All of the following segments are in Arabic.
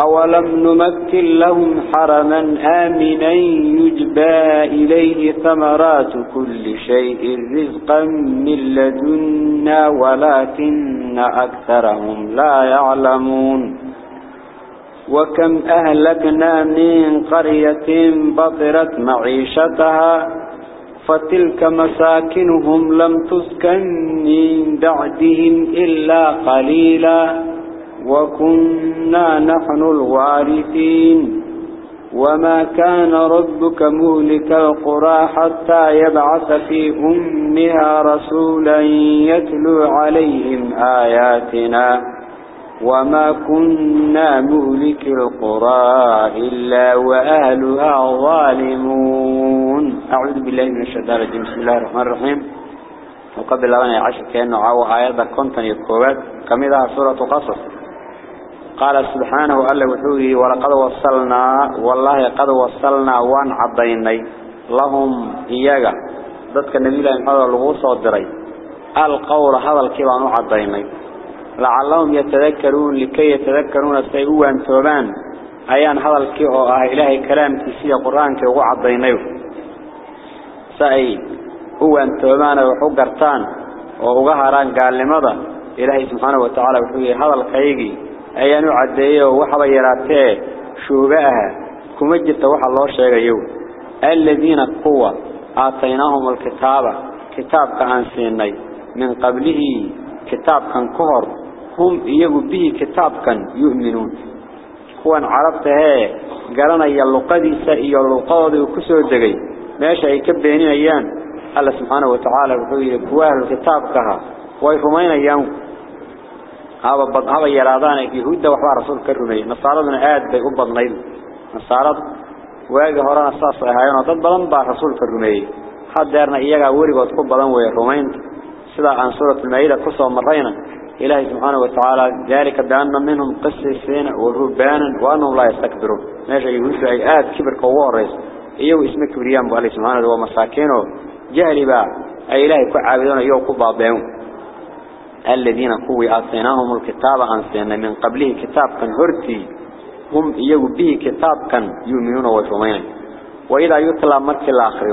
أولم نمكن لهم حرما آمنا يجبى إليه ثمرات كل شيء رزقا من لدنا ولكن أكثرهم لا يعلمون وكم أهلكنا من قرية بطرت معيشتها فتلك مساكنهم لم تسكن من بعدهم إلا قليلا وكنا نحن الوارثين. وما كان ربك مهلك القرى حتى يبعث في أمها رسولا يتلو عليهم آياتنا. وما كنا مهلك القرى إلا وأهلها ظالمون أعوذ بالله من الشيطان الرجيم. بسم الله الرحمن الرحيم. وقبل أن يعشر كأنه عاو آيات. كنتن يكوبات كمدها سورة قصص. قال سبحانه ألا وحوه ولقد وصلنا والله قد وصلنا وان عضيني لهم إياغا ذاتك النبي الله محمد الغوصة والدري القول هذا الكبان عضيني لعلهم يتذكرون لكي يتذكرون سيئوا أن توبان. أيان هذا الكبان آه إلهي كلام تسيء قرآن كي عضيني سأي هو أن توبان وحقرتان وغهران قال لماذا؟ إلهي سبحانه وتعالى وحوه هذا الكيغي. Ayaanu cadeeyo waxba yaraatee shuubaha kuma jirta waxa loo sheegayo alladina quwa aataynahum alkitaaba kitaabka aan siinay min qablihi kitaabkan ka hor hum iyagu bihi kitaabkan yu'minuun kuwan carabta ee garanaya luqadiisa iyo luqadooda ku soo degay meesha ay ka beeninayaan Allah subhanahu wa ta'ala wuxuu yiri kuwa kitaabka way rumaynayaan هذا بض هذا يرادان يهود وحوار رسول كرمي. نصارى آد بي أبضنيد نصارى واجه هرانا صاص هايون ضد بدن با رسول كرمي. حد دارنا إياها وري وتقب بدن ويرومين سدا عن سورة المائدة قصة مرينا. إلهي سبحانه وتعالى ذلك بأن منهم قسيسين ورهبانا وأنهم لا يستكبرون. ماشي يهود آد كبر كوارس إيو اسمك بريان بألي سبحانه ومساكينه. جهل با. أي إلهي كعابدون إيو كبابيون الذين قوي آتيناهم الكتاب أنسينا من قبله كتاب كان هرتي. هم يجوا به كتاب كان يؤمنون ويفهمون وإذا يطلع مرك الآخر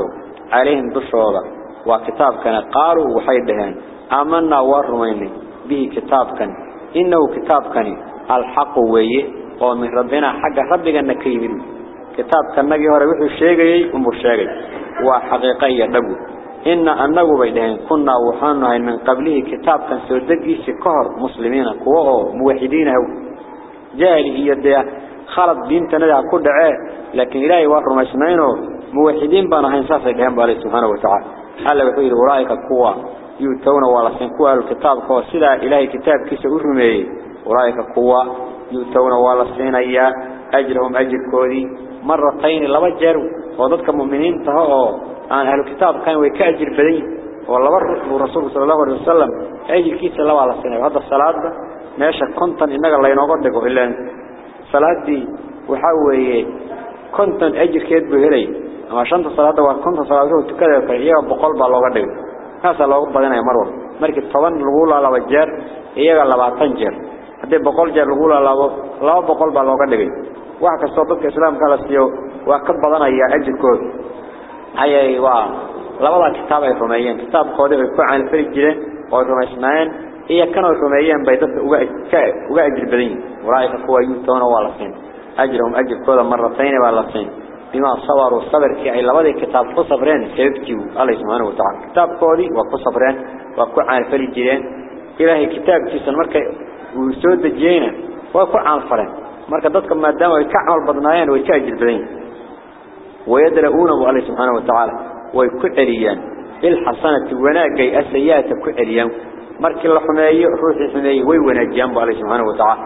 عليهم دشورة وكتاب كان قالوا وحيدهن آمنا ورمين به كتاب كان. إنه كتاب كان. الحق ويه ومن ربنا حق ربنا نكيمين كتاب كان نجي هو روح الشيء ومشاغي وحقيقية نبو إن أنه بيدهن. كنا وحانا من قبله كتاب كان سودقي سكهر مسلمين كواه موحدين هو. جاهلي يديه خلط بنت ندع كل عاه لكن إلهي وحر مسمينه موحدين بنا هنساس الهام بالله سبحانه وتعالى. هلا بحير أولئك كوا يؤتون ولا سنكوا الكتاب كوا سلا إلهي كتاب كيس أرمي. أولئك كوا يؤتون ولا سنيا أجرهم أجر كودي. مرتين لما جروا وضدك مؤمنين تهو عن أهل الكتاب كانوا يكاجر بدين والله الرسول صلى الله عليه وسلم. أجل كيس الله على السنة وهذا الصلاة ماشى كنتن إنك الله ينقضك إلا صلاة دي وحاوي كنتن أجل كيد بهري. أما شانت صلاة وكنت صلاة تكذب فإياه بقلب الله قدك ناس الله بدنا يمرون مركز طبعا الأولى على وجار إياه على بعض جر هذا بقول جر الأولى لا لا بقول بالوقت دقي واحد كستوطك إسلام قال سيو وكبضنا يا أجل كود أي وا لا والله كتاب يفهمين كتاب قادر يكون عن الفريق جله قادر اسمان هي كانوا يفهمين بيدت وقع أجل بدين ورأيك قوة يوتون ولا سين أجرهم أجل كود مرتين ولا سين بما صوروا الصبر في أي لبضي كتاب قصبرين سيبتيو الله سبحانه وتعالى كتاب قولي وقصبرين وكو عن الفريق جلين إلهي كتاب كيسان مركا وسود الجينة وكو عن الفرين مركا ضدك ما دام ويكعمل بدنايان ويكاجل بدين ويدرؤونه الله سبحانه وتعالى ويكعليان. الحسنة وناك السيئات كعليان مرك الله حمي روح حمي ويونا الجنب الله سبحانه وتعالى.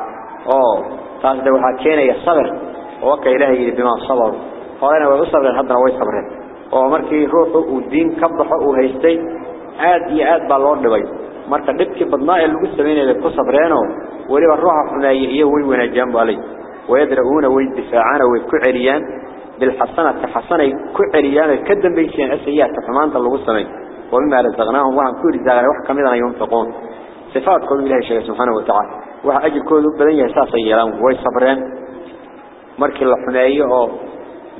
أوه تاسد يا يصبر ووكا إلهي بما صبر. فأنا وصبر الحضر ويصبر ومرك روح ودين كبضح وهيستي عاد يعاد بالورد بي. مرك نبك بضناء القصة من القصبرانه وليبا الروح حمي ويونا الجنب عليه ويدرؤونه ويدفاعانه ويكعليان. بالحسنة حسنة كعريانة كدم بيشين أسيئة تفهمان تلقوا ومن ومما رزقناهم وهم كوري زغنا وحكم إذا ينفقون. صفات قول الله الشيء سبحانه وتعالى. وها أجل كل بدن يساس يلام ويصبران مرك الحنائي أو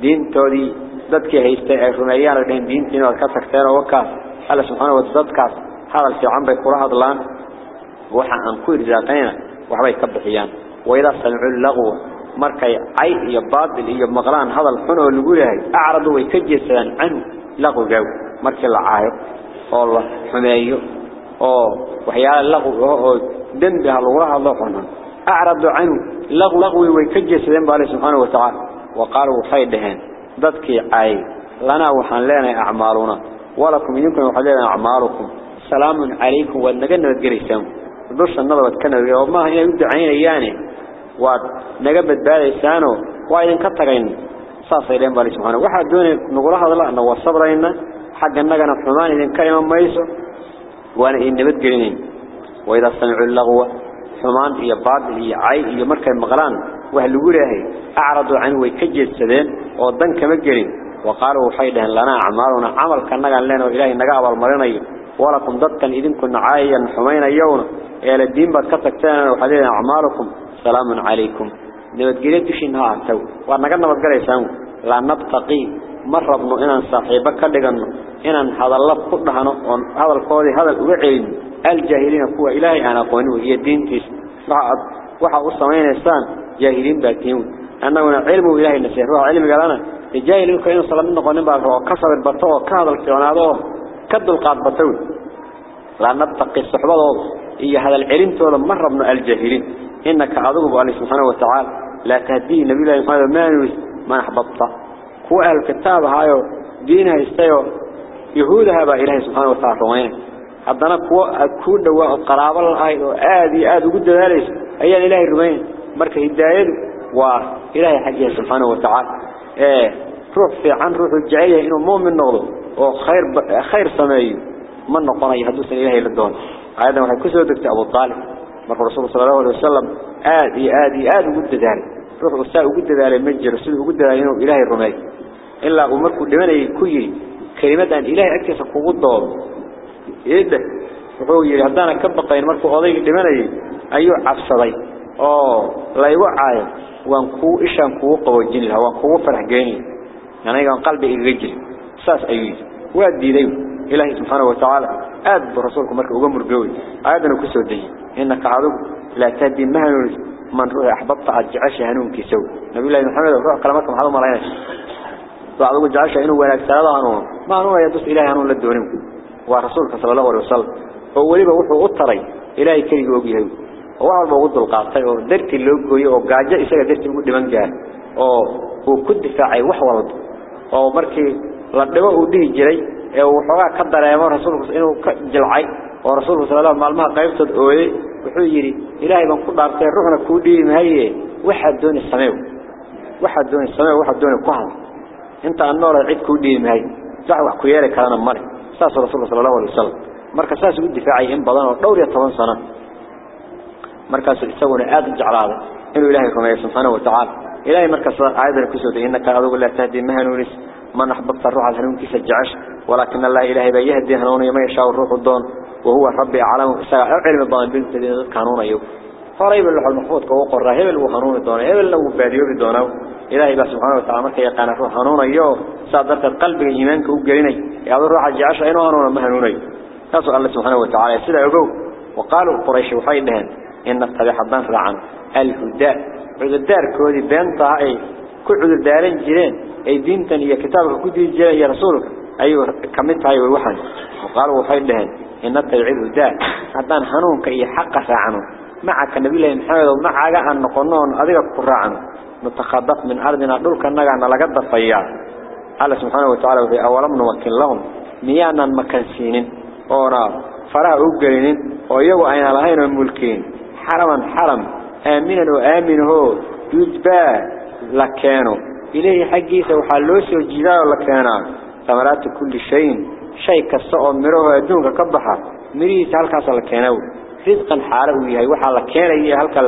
دين تولي ضدك هيستي الحنائيان لدين دين تين والكاس اختار وكاس على سبحانه وتعالى كاس هذا السيوعان بيقراء الله وحا أن كوري زغنا وحبا يكبر حيان وإذا سنعلقوا ka markay ay iyo baadil iyo maqlaan hadal xun oo lagu yahay acradu way ka jeesadaan an lagwa markii la caayo oo la xumeeyo oo waxyaalo lagwa oo دنبها الله الله قلنا أعرض عنه لغ لغوي ويكجسدين بالله سبحانه وتعالى وقالوا خيدهن ضدك عاي لنا وحن لنا أعمالنا ولكم يمكن وحلنا أعمالكم سلام عليكم ونقلنا يدعين إياني ونقبت بالإسانه وإذن كتغين صاصيلين بالله سبحانه واحد دون نقول هذا لا أنه الصبرين حق النقنا فمان إذن كلمة ميسو وأنا إن بتقرينين وإذا سمعوا اللغو حمان هي باطل هي عي هي مركب مغلان وهلقوا له أعرضوا عنه ويكجل سدين وضن كمجرين وقالوا حيدا لنا أعمالنا عمل كان نقال لنا وإلهي نقاب المرين ولكم ضدكا إذن كنا عايا حمين يونا إلى الدين باتكتكتانا وحدينا أعمالكم سلام عليكم. نبت قلت شينها تو وأنا قلنا بتقريسان لا نبتقي. مرة ابن إنان صاحبك لغنو إنان هذا الله قدهنا هذا القوضي هذا الوعين الجاهلين كوا إلهي أنا قوانوه هي الدين تيس. وحا أصمين إنسان جاهلين باتيون أنه علم إلهي نسيح روح علم قالنا الجاهلين كأنه صلى الله عليه وسلم. كسر البطوة كهذا الكيونادوه كد القاد بطول لا نبتقي. الصحبة هي هذا العلم تولى مرة من الجاهلين. إنك عذوب عليه سبحانه وتعالى لا تهدي نبي الله محمد ما نوس ما نحبطه هو الكتاب هاي دينه يستيو. يهود هبا إلهي سبحانه وتعالى وين عبدنا كوا كل دواء القرابة الهاي آدي آدي قد ذلك. أي يعني الإلهي الرومين مركة هداية وإلهي حقيه سبحانه وتعالى. إيه. روح في عن روح الجعية إنه مو من نغضه وخير خير سمايه من نقضي حدوث الإلهي للدون. هذا ما حكسه دكتة أبو طالب. مرحبا رسول صلى الله عليه وسلم آدي آدي آدي قد ذلك روح الساء قد ذلك منجر رسوله قد ذلك إنه إلهي الرمائي إلا أمرك لمن يكوي كلمة أن إلهي أكس قبض ضعب إذا إيه روحي لهدانا كبقى إن مرحبا قضيك لمن أيها عفصري أوه لا يوعي. وانكو إشا انكو قوى الجنل وانكو فرح جنل يعني قلبي إغجل ساس أيوه وادي ذلك إلهي سبحانه وتعالى. أد برسولك مرك أغمر قوي أيضا كسو دي إنك عدو لا تدي مهن من روح أحببت على الجعاشة هنون كسو نبي الله محمد روح قلمات محمد مرعيش وعدو الجعاشة هنون ولا اكسالة هنون ما هنون يدوس إلهي هنون لدونه ورسولك صلى الله عليه وسلم. هو ليبا وحو قطري إلهي كريق هو وعلم وضو القاطي ودرت اللوكوية وقاجة إساك درت مقدمان جاء. وكد فاعي وحوالد. ومركي وقاجة إساق درتي قد من قال وكد دفاعي وحوالد ومركي لدوا أوديه جري وحوها كدر يا رسولك إنه جلعي ورسولك صلى الله عليه وسلم ما قيبت أولي وحو يري إلهي من قد عرتي روحنا كودي مهي واحد دون السماء واحد دون السماء واحد دون القهر انت النور العيد كودي مهي دعوة كويالي كان مري ساس رسول الله صلى الله عليه وسلم مركز ساس ود دفاعي إن بدن ودور يطبن سنة مركز يسوون آد جعلاده إنه إلهي كما سبحانه وتعالى إلهي مركز عايز كسود إنك أذوق الله تهدي مهنونس من أحببت الروح الهنون كيس الجعش؟ ولكن الله إلهي بيهدي هنون ما يشاء الروح الدون وهو ربي علم علم الضان بنت ذي كانون أيوب. فريب اللوح المحفوظ كو قرا هبل وحنون الدون هبل لو باديو بدونه إلهي بس سبحانه وتعالى مركا يقان روح حنون أيوه صادرت القلب إيمانك وقريني يا روح الجعش إنه حنون ما حنوني تسأل الله سبحانه وتعالى سيدا يقول وقالوا قريش وحيد لهن إن نتبع حضان فرعان الهدى عددار كودي بينطا أي كل عددارين جيرين. أي دينتن يا كتابك كودي جيرين يا رسولك. أيوه كمتها أيوه الوحن وقالوا وحيد لهن إن نتبع الهدى حضان حنونك إي حق فعنه معك النبي الله محمد ومعك أن نقنون أذيك قرعنا نتخطف من أرضنا دولك النجا لقد فيا الله سبحانه وتعالى في أولم نوكل لهم. ميانا مكنسين أورا فراه أقلين ويجوا أين لهين الملكين. حرما حرم. آمنا وآمن هو يجبى لكانوا إليه حقيس وحلوس وجدال لكانا ثمرات كل شيء. شيء كالسؤال مروه أدونك كبحة مريس هالكاس لكانوا رزقا حاله يهي وحا لكانا هالكا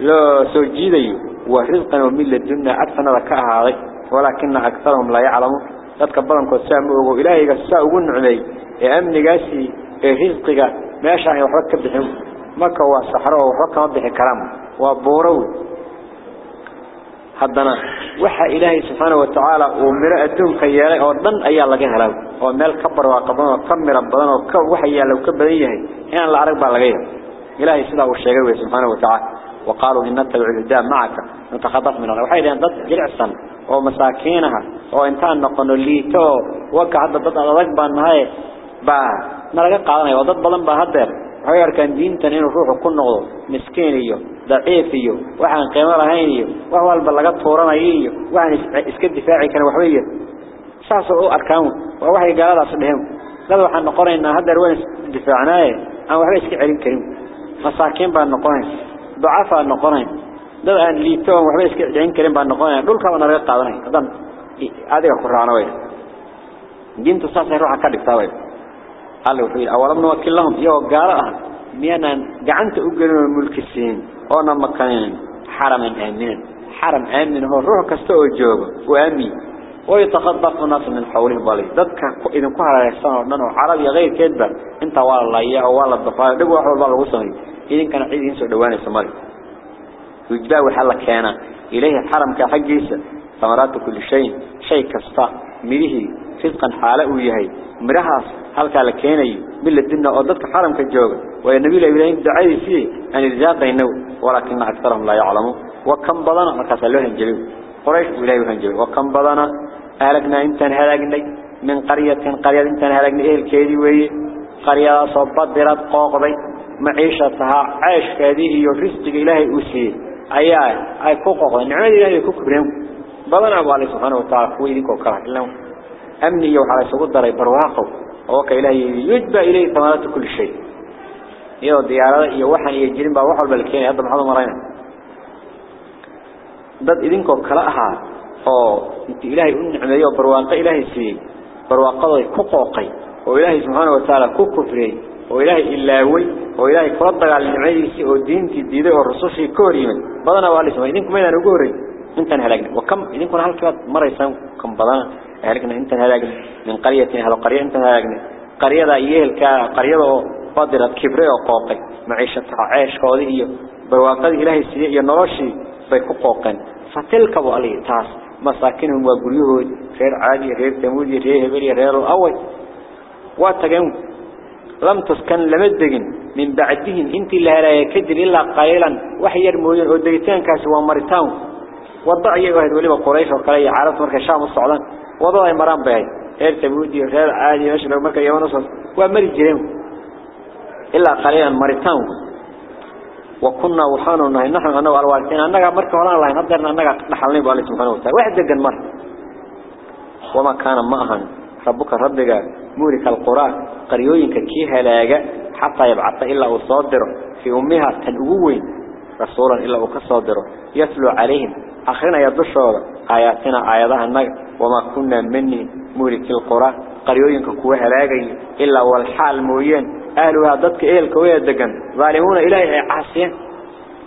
لا سوجيدي ورزقا ومن لدنا أكثر لكاها هذا ولكن أكثرهم لا يعلمون. dadka badankood saa ma ogo ilaahayga saa ugu nucmay ee amnigaasi ee risqiga meesha ay waxba ka bixin marka waa saxro waxba kama bixi karaan waa buurow حدنا وحى إلهي سبحانه وتعالى ومرأة دون خيالي أردن أيها لك هلا ومال كبر وقبان وكمر ربنا وحى إياه لو كبر إياه هنا العرق بالغير إلهي سبحانه وشيكه سبحانه وتعالى وقالوا إن نتبع الهدام معك نتخطف من الله وحى إليه ضد جلعصا ومساكينها وإنتان نقن لي تو وكا حدد ضد الرقبان هاي با ملقى قادنا وضد بلن بهدر وحيار كان دين تنين روح كل نغضو مسكين إيو ضعيف إيو وحان قيمة رهين إيو وهو البلغات طورنا إيو وحان اسكد دفاعي كان وحوية ساسو أركاون ووحي قال الله صدهم لذا وحان نقرأ إن هدر وين دفاعناه أو وحي اسكي عليم كريم. مساكين بان نقرأ ضعفاء aan liitoon waxba iska dhicin karin baan noqonaya dhulka wana laga qaadanay hadan adiga ku raacno way diintu saasay ruuxa ka dhigtaa way lahum iyo gaala ah miyaanan gacanta u gelin mulkisiin oo na makanin xaraman aaminan xaram aamin oo ruux kasta oo joogo oo aamin ويتخطف الناس من حوله بالي ذاتك إذن كهر يحسن ودنه عربي غير كذبة. انت ولا الله إياه ولا الضفايا دقوا أحوال بالله وصمي إذن كان حيث ينسوا دواني سمالي ويجباه حلا كان إليه حرم كحجيسة ثمرات كل شيء. شيء كستا. مريه فزقا حاله ويهي. مرهاس. هل كان لكيني من الدنيا أضدك حرم كالجوغ والنبي إبراهيم دعي فيه أن الرزاق ينو ولكن أكثرهم لا يعلمون وكم بضنا مركز لهم جلو قريش إلهي هنجلو وكم بضنا أهلكنا انتن هلاقني من قرية قرية انتن هلاقني إيه الكيدي وي قرية صبت قوقضي معيشتها عيش كذي يرزق إلهي أسيه أيها أي كوكو نعمة إلهي كوكبرهم بدنا الله سبحانه وتعالى هو يديك وكره لهم أمني وحالة سقود داري برواقه وقع إلهي يجب إليه ثمرات كل شيء. يو ديارة يوحا يجرم بها وحو البلكين يهدى محظم رأينا داد إذنك وكلاءها أو إنت إلهي أمني عمليه وبرواقة إلهي سيه برواقة ضي كوقوقي وإلهي سبحانه وتعالى كوكفري وإلهي إلاوي وإلهي فرطة على المعيسي ودينتي ديده والرسوشي كوريما بدنا وعليسما إذنك مينا نقوري. انت هلاقنا وكم إذا كنا هلك مرة يسون كم بضان هلاقنا انت هلاقنا من قرية هلا قرية انت هلاقنا قرية ضيئة الك قرية فاضرة كبرى وقاقع معيشة عايش قاضية بواقدي له سيء ينرشي بيكوقا فتلك وعليه تاس. مساكنهم وقريهم غير عادي غير تمودي غير هبري غير الأول واتجمع لم تسكن لمدجن من بعدهم انت لا يكدر إلا قليلا. وحير مهير ودريتان كاسوا مرتاهم وضع يواهد وليبا قريش وقلي عارف مركا الشام الصعودان وضع مرام بهاي غير تمودي غير عادي ماشي لو مركا يوان وصل ومري جريم إلا قليلا مرتان وكنا وحانو نهي نحن أنا والوالدين أنك مركب ولا الله نقدرنا أنك نحلني بالله سبحانه وتعالى واحد جن مر وما كان معهن ربك ربك مورك القرى قريوين كيها لاجا حتى يبعث إلا أصادر في أمها تنقوين رسولا إلا أكصادر يتلو عليهم أخيرا يدشوا آياتنا آياتها النجا وما كنا مني مورك القرى قريوين كوها لاجا إلا والحال موين أهلها ضدك إيه الكوية الدقن ظالمون إلهي عاسين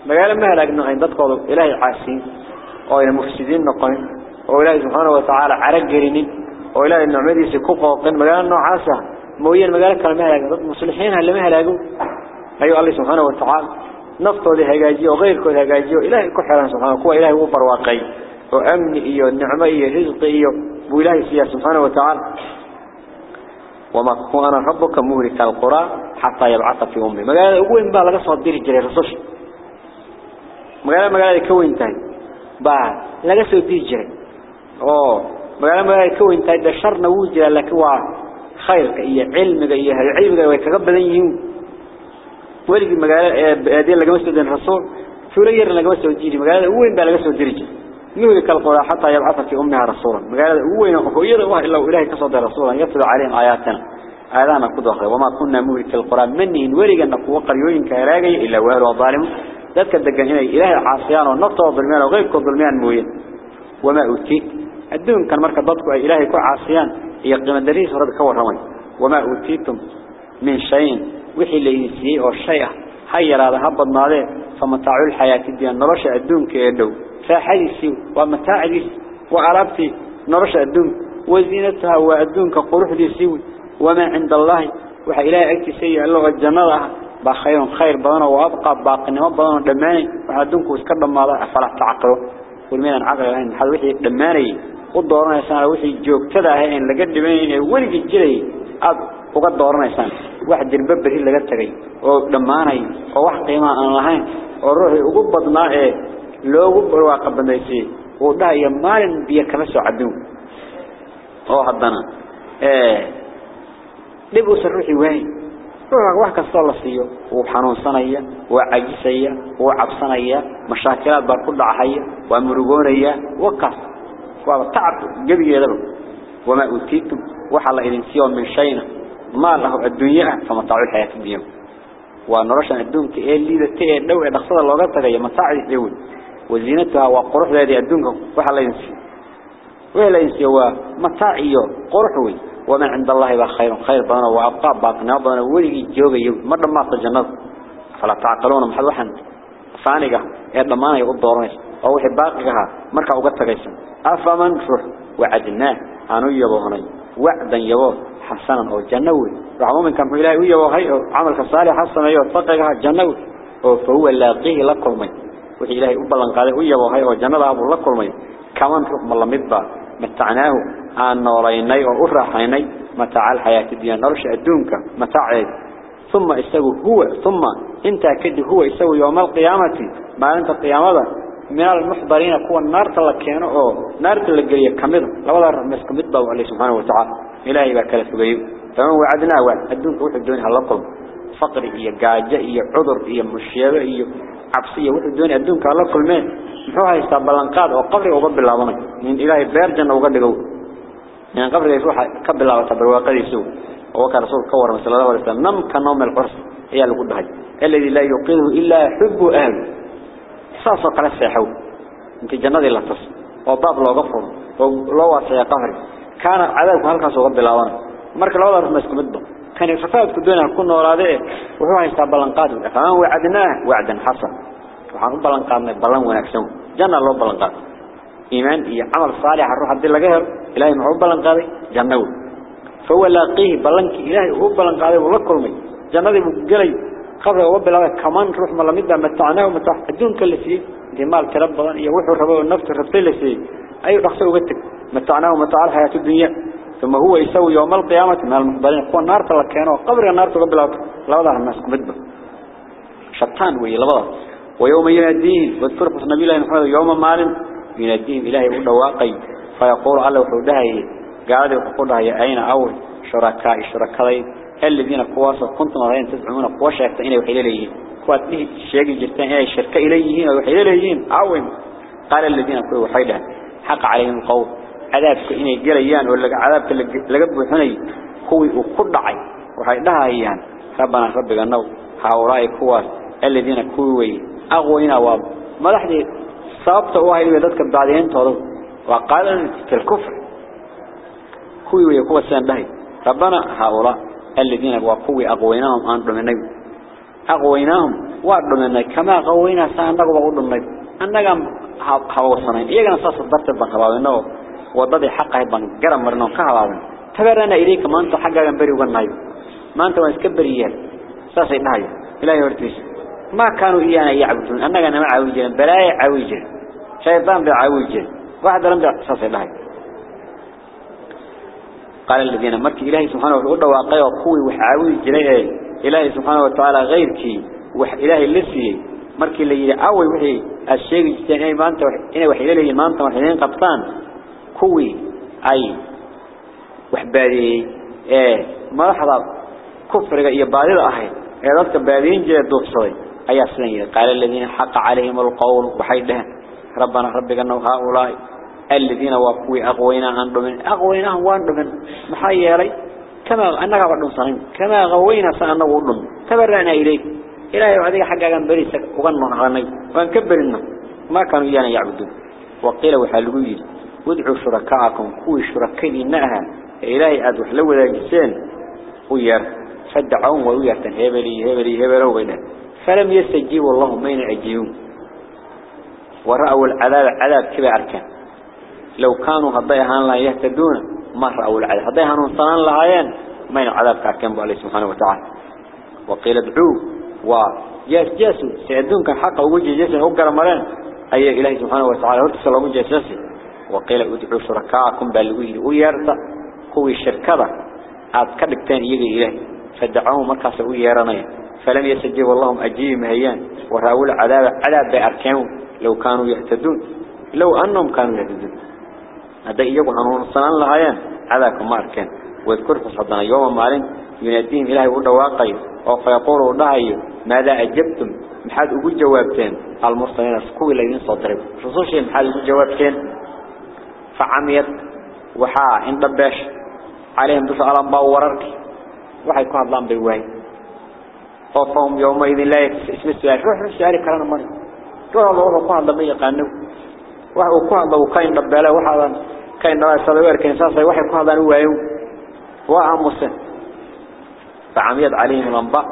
مقالا ما هلاقنا أين ضدك إلهي عاسين أو إلى مفسدين نقين أو إلهي سبحانه وتعالى عرق جرينين أو إلهي النعمدي سيكوقا وقين مقالا أنه عاسا مويا مقالا كلمة هلاقنا مصلحين هل ما هلاقوا أيها الله سبحانه وتعالى ذي هجاجي وغير كل هجاجي إلهي كحرا سبحانه هو إلهي هو برواقي وأمن إيه النعمة إيه رزق إيه وإلهي سبحانه وتعالى. وما هو أنا ربك مهلك القرى حتى يبعث في أمي ما قال أقول بقى لقى صدير الجري رصش ما قال ما قال كوين تاني بقى لقى صدير الجري أوه. ما قال ما قال كوين تاني ده شر نوجد لك هو خير إيه علم إيه علم ويتقبل يهم ولقي ما قال هذه لقى مسجد الرسول فورير لقى مسجد جيري قال أقول بقى لقى صدير الجري مهلك القرى حتى يبعث في أمها رسولا قال وين أخويا الله إلا إلهي كصد رسولا يتلو عليهم آياتنا آياتنا قد أخرى وما كنا مهلك القرى منهن ورقا نقوى قريوين كهراجي إلا وهل وظالم ذلك الدقان هنا إلهي عاصيان ونقطة وظلمان وغير كظلمان موين وما أوتيت الدون كان مركز ضدك إلهي كو يقدم الدريس ورد كور وما أوتيتم من شيء وحي اللي ينسيه أو الشيء حير هذا هبط ناده فمتاعوا الحياة الدنيا نرش الدون كيدو فحديثي ومتاعدي وعربتي نرش الدون وزينتها والدون كقروح دي سوي وما عند الله وحا إلهي أكتي سيء الله الجنة بخير خير بدنا وأبقى باقي نما بدنا دماني وحا دونك واسكر ماذا فلا تعقلوا والمين عقل يعني حد وحي دماني ودورنا يسان وحي جوك كذا هين لقد دماني uga dooranaysaan. Wax dilba bari laga tagay oo dhammaanay oo wax qiimo aan lahayn oo ruuxii ugu badnaa ee loogu barwaaqa banaysay uu dhahaya maalin biyo kala soo cadow. Oo haddana dhib uusan ruuxii waayn ruuxa wax kastoo la siiyo wuu xanuunsanaya waa cajisaya wuu cabsanaya mashaakilaad baa ku dhacaya waa murugoonaya wakaas waaba tacab gebigeedaba. Wamaa uutiitum waxaa la idin siiyo min shayna. Adduunyaa fama ta'ul hayat dunya waa noloshan adduunka ee liidatay ee dhow ee dhaqsada looga tagayo mataacid dhow وزينتها وقرح ذي الدنيا وحلا ينسي. ولا ينسي هو متاعي قرحوي ومن عند الله يبقى خير خير بنا وأبقى باقنا بنا ولي جوجي مرة ما تجنب فلا تعقلون محد وحن ثانية هذا ما يقول دورني أو باقيها مركا وقت جيسا أفمن روح وعدناه أنو يبوهني وعدا يبوه حسنا أو جنوي. رحمه من كان إلهي ويبوه عملك صالح حسنا يوفقها جنوي. فهو لاقيه لكم وحي إلهي أبلن قاله ويبوهي وجنة أبو الله كلمي كمان روح ملمدبا متعناه. عن نوريني وأرحيني متاع الحياة الدنيا نرش أدونك. متاع. ثم استوى هو. ثم انت كد هو يسوي يوم القيامة. ما أنت القيامة من المحضرين كوا النار تلكينه أو نار تلقيه كمده لو لا رمس كمده عليه سبحانه وتعالى. إلهي بكلف بيو فمن وعدناه وعد. أدونك وحد الدنيا هلقم فقر إيا قاجة إيا عذر إيا مشيبة إيا عبسية وحد الدنيا الله كل مين محوها يستقبلنقاد وقبري وقبل الله من إلهي بيرجن وقد قول يعني قبري يسوح قبل الله وتبرواقه يسوه وكان رسول كور صلى الله وسلم نم كنوم القرص. هي اللي قد هاي. الذي لا يقيله إلا حب أهل. صاصة قال السيحو أنت جنة الله تص وباب لو غفر. ولو واسع قهري. كان عذابك هلك سوى قبل الله مرك الله رحمة اسكمده كان يفساد كدونا كنا وراده وهو يستقبلنقاد فما وعدناه وعدا حسن qaadnay balan wanaagsan janna loo balan qaaday iimaan iyo amal saalix ruux hadii laga helo ilaahay wuxuu balan qaaday janno فهو لاقيه بلنك إلهي هو بلنك عليه ولا كلمي جنة بقلي قبل وبلا كمان روح ملامدا متعناه ومتع الدون كل شيء. جمال كرب بدن يوحي الربا والنفط الربطي لشيء. أي رخصة وقتك. متعناه ومتع الحياة الدنيا. ثم هو يسوي يوم القيامة مع المقبلين. هو النار تلكينه قبر النار تقبل لا وضع الناس مدبه شطان وي لبضا ويوم يناديهم. واذكر قصة نبي الله محمد يوم مال يناديهم إلهي يقول واقعي. فيقول الله وحوده قاعد وحقولها يا أين أول شركاء شركاء؟ الذين قواسوا كنتم رأيين تزعمون قواشا يفتئين وحيل إليهم قوات به الشيء جرتان إيه الشركة إليهم وحيل إليهم عوين قال الذين قووا وحيلها حق عليهم القول. عذابك إني جريان ولا عذابك لقبوا حني قوي وقضعي وحيلها إيان ربنا ربك النو هؤلاء قواس الذين كوي أغوينا واب ما لحدي صابت واحد ويدتك بعدين تضو وقال في الكفر كوي ويكوى السنبهي ربنا هؤلاء الذين وقوي أغويناهم أن رمني أغويناهم وأرمني كما غوينا سأنك وقودنا أنك هوصنين إيقنا ساس الضبط بنقبابنا وضدي حقه بنقرم مرنون كهبابنا تبرنا إليك ما أنت حقا ينبري وقنايو ما أنت واسكبر إياه ساسي نهايو إلهي ورتيس ما كانوا إيانا يعبدون أنك أنا ما عاوجين بلاي عاوجين شيطان بعاوجين واحد لم يحصص الله قال الذين مرك إلهي سبحانه وتعالى واقعي وقوي وحاوي جليه إلهي سبحانه وتعالى غيرك وح إلهي اللسي مرك اللي أول وحي الشيء جتاني ما أنت إنا وحي إلهي ما أنت وحيدين قبطان كوي أي وحبادي إيه حضر كفر إيا بادي أحد إيه ذاتك بادين جاء دوبصي أي أسلين قال الذين حق عليهم القول وحيدها ربنا ربك أنه هؤلاء الذين وقوي أغوينا أنهم أغوينا وأنهم محيا لي كما أنك قدم صحيح كما غوينا سأنه قدم تبرعنا إليك. إلهي وعديك حقا بريسك وغنوا عنه وانكبر إنه ما كانوا إيانا يعبدون. وقيل وحلوين وادعوا شركاءكم كوي شركين إنها إلهي أدوح لو ذا جسين وير فدعون ويرتن هبلي هبلي هبلي وبينه فلم يستجيبوا الله مين أجيبون ورأوا العذاب عذاب كبه أركان. لو كانوا هضي هان لا يهتدون ما رأوا العذاب. هضي هان صنان لهايان ما العذاب كأكام بالله سبحانه وتعالى. وقيل ادعوه. وجاس جاسو سيدون كان حقا وجه جاسو أقر مران أي إلهي سبحانه وتعالى هرتس الله جاسو وقيل ادعوا شركاءكم بالويه ويرد قوي الشركة عاد كدكتان يجي إلهي فدعوه مركز ويرانيا فلم يسجب اللهم أجيب مهيان. ورأوا العذاب عذاب بأركانهم لو كانوا يهتدون. لو أنهم كانوا يهتدون. هذا إيقوا عنهم الصنان لهايان عذاكم ما أركان. واذكر فصدنا يوم مالين. يناديهم إلهي وقل واقعي. فيقولوا الله ماذا أجبتم؟ محاد أقول جوابتين. المرسلين سكوي الذين صدروا رسوشي محاد أقول جوابتين. فعميت وحا إن دباش عليهم دفع الأنباء وررك. وحا يكون الله بيواي فهم يومئذ لا اسم السؤال. روح السؤال كلانا مريم روح الله كون الله يقانو وحا كون الله وكاين دبالا وحا كاين دبالا صدوير كاين ساسي وحا كون الله نوايو وأمسن فعميت عليهم الأنباء.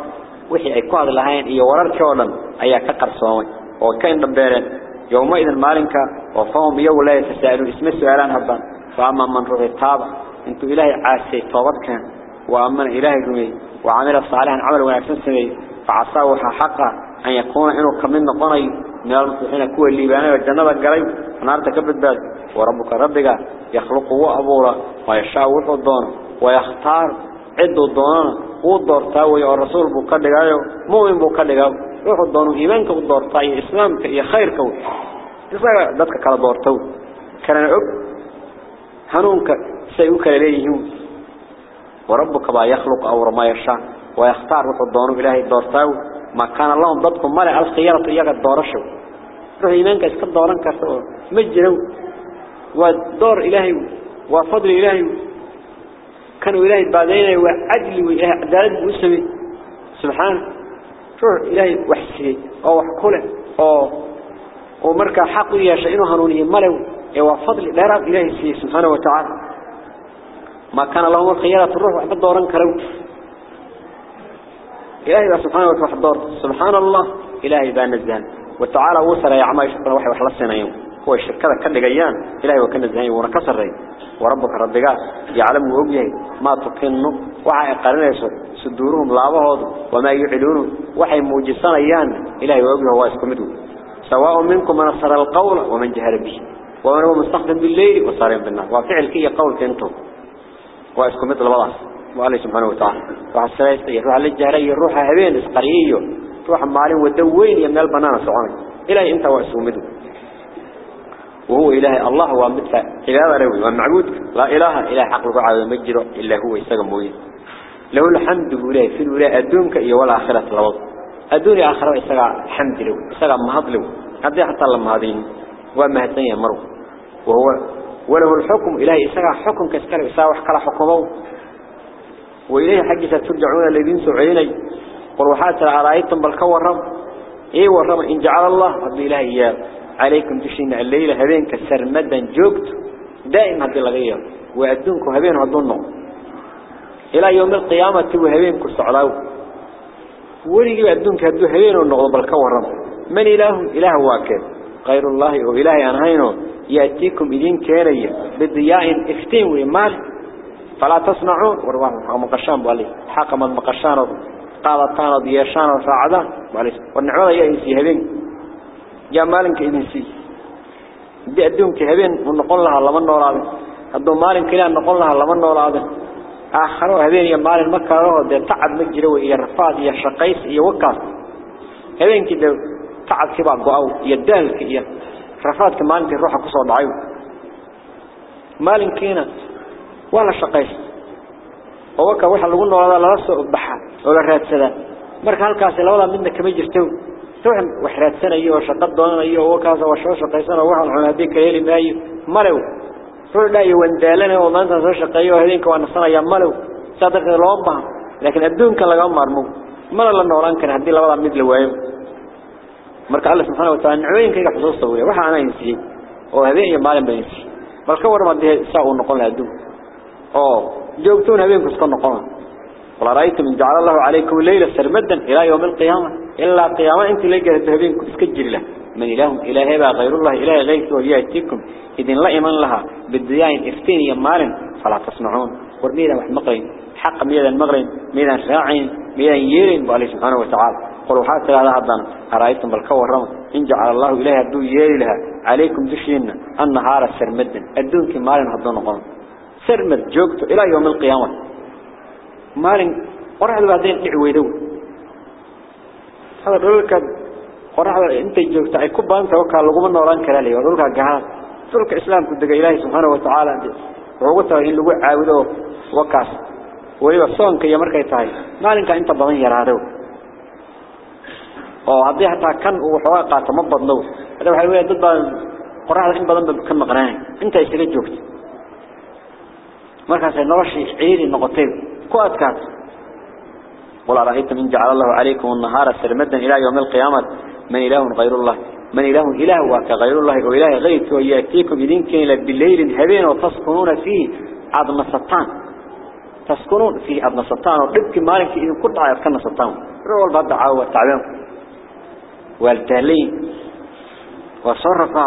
وحي أي كون لهين. إيا وررك ولن أيا كقر صومي وكاين دبالا يومئذ مالك وفهم يو لا يتساءلون. اسم السؤالان هبان. فأما من رغي التابع انتو إلهي عاسي كان وأما إلهي رمي. وعمل صالحا عمل ونفسن سمي. فعصاوها حقا أن يكون إنه كمين نقني من المصلحين كوى الليباني والجنة القريب فنار تكبت بال وربك ربك يخلق هو أبورا ويشاء وحو الدون. ويختار عدو الدونان ودورتاوي والرسول بكالدقايو مؤمن بكالدقايو روح الدون إيمانك ودورتاي إسلامك إيا خيرك isaga dadka kala doortow kana og hanuunka say u kala leeyihiin وربك با يخلق أو ما يشاء ويختار وحو الدونه إلهي دورتاو. ما كان اللهم ضدكم ملع الخيارة إياك الدورشو روح إيمانك إسكت دوران كرتو مجروا ودور إلهي وفضل إلهي كانوا إلهي بعدين وعدل روح إلهي وحسي أو وحكوله أو ومركا حق يشاء إنه هنوني ملو يوا فضل لا رب إلهي سيه سبحانه وتعالى ما كان اللهم الخيارة الروح وحبد دوران كرو إلهي سبحانه وتعالى سبحان الله إلهي بان الزهن وتعالى وصل يا هو الشركة كان جيان إلهي وكان الزهن ونكسر ري وربك ربك يعلم وجهه ما تقنه وحي قرنه صدورهم لابهود وما يعلون وحي موجسان أيان إلهي وجهه واسكمدو سواء منكم من أصر القول ومن جهر به ومن هو مستخدم بالليل وصارين بالنهار وفعل كي قول كنتم واسكم مثل بلاص وعليه سبحانه وتعالى روح السلايس يروح على الجهرية يروح هبين اسقرية روح مالين ودوين يمنى البنانة سعوني إلهي انت واسكمده وهو إلهي الله هو مثل عبادة روي والمعبود لا إله إله حق القعاد مجر إلا هو يستقم موين له الحمد لله في الولاء الدنك إيا والآخرة الوضع الدنيا آخرة إسقى حمد له إسقى مهض له. هذا حتى لما هذين ومهتنيا مرو وهو وله الحكم. إلهي إسقى حكم كسكر إساوح كلا حكمه. وإليه حق سترجعون الذين سعيني. قروحات العرائتم بالكورم. إيه ورم إن جعل الله. رب إلهي إياه. عليكم تشين الليلة هذين كسر مدا جوكت. دائما هذه الغير وأدونكم هذين هذونهم إلى يوم القيامة وهذين كسعلاو ولي أدونك هدو هذين النقض بالكورم من إله؟ إله واكد. غير الله وإله أنهينه يأتيكم إذين كيرية بضياء افتين ومال فلا تصنعون. ورواه مقشان بالي حاكم المقشان. قالتان ضياشان وفاعدا. معلش والنعمة يا يا مالك إنسي أدونك هبين ونقول لها الله من نور هذا هدو مالك كلا نقول لها الله من نور هذا آخر هبين يا مالك مكة روح ده تعب مجرى يا رفاض يا شقيس يا وكاس هبين كده تعب كبار قاو يدالك يا رفاض كمان تروح كسر ضعيف. مالك كينا ولا شقيس. ka waxa lagu noolada la soo baxa oo la raadsada marka halkaas labada midna kama jirto سهم وحرات سنة إيه وشقد دوان إيه وكاسة وشوش قيسان وحال حنادي كيالي باي ملو. فرد إيه واندالان إيه ومانتا سوش قيوه هدينك وأنا سنة إيه ملو. صدق الوضع لكن ادونك لغا مرمو ملو لأن نوران كان هدي لغا مدل وايم مركا الله سبحانه وتعالى نعوين كيك حصوص طويلة. وحا أنا ينسيه وهدين إيه مالين بينسيه مركا ورمان ديه ساقو النقون لادون اوه جوبتون هبينك سكون نقون ولا رأيتم إن جعل الله عليكم الليل سرمدا إلى يوم القيامة إلا قيامة أنت لقيت هبين كسكجر له. من إله إله هبا غير الله إله غيث ويأتيكم إذن لا إيمان لها بالديان إفتين يمال فلا تسمعون ورميدا وحمقرين حق ميدا المغرين ميدا راعين ميدا ييرين بالله سبحانه وتعالى. قلوا حتى هذا هذا أرأيتم بالكور رمض. إن جعل الله إله الدو ييري لها. عليكم دشين النهار سرمدا. الدون كمال هدون قوم سرمد جوجته إلى يوم القيامة. مالين قرح بعدين دعويدو هذا دولك قرح أنت جوجته أي كوبا أنت وكال لقوم النوران كلالي ودولك جهاز دولك إسلام كنت إلهي سبحانه وتعالى. وقلت إن لقوا عاوده وكاس. ويبقى صون كي يمرك يتاي مالين كأنت بضين يرادو. oo hadii hataa kan uu waxaa qaato ma badno hada waxa weeye dad baan qoraxda in badan ka maqnaan inta isaga joogto markaas ay noloshii ciiri noqotay ku adkaat wala ra'aytum in ja'ala Allahu alaykum an-nahara sarmadan ila yawm al-qiyamah man ilahun ghayru Allah man ilahun ilah wa ka ghayru Allah wa ilah ghaytu yatiikum idinkin ila bil-layl habeen wa taskununa fi adna satan taskunun fi adna satan wa dibki maalinki idin ku dhacay kana satan rool bada caawa tacbaan wal taliin wa sarrafa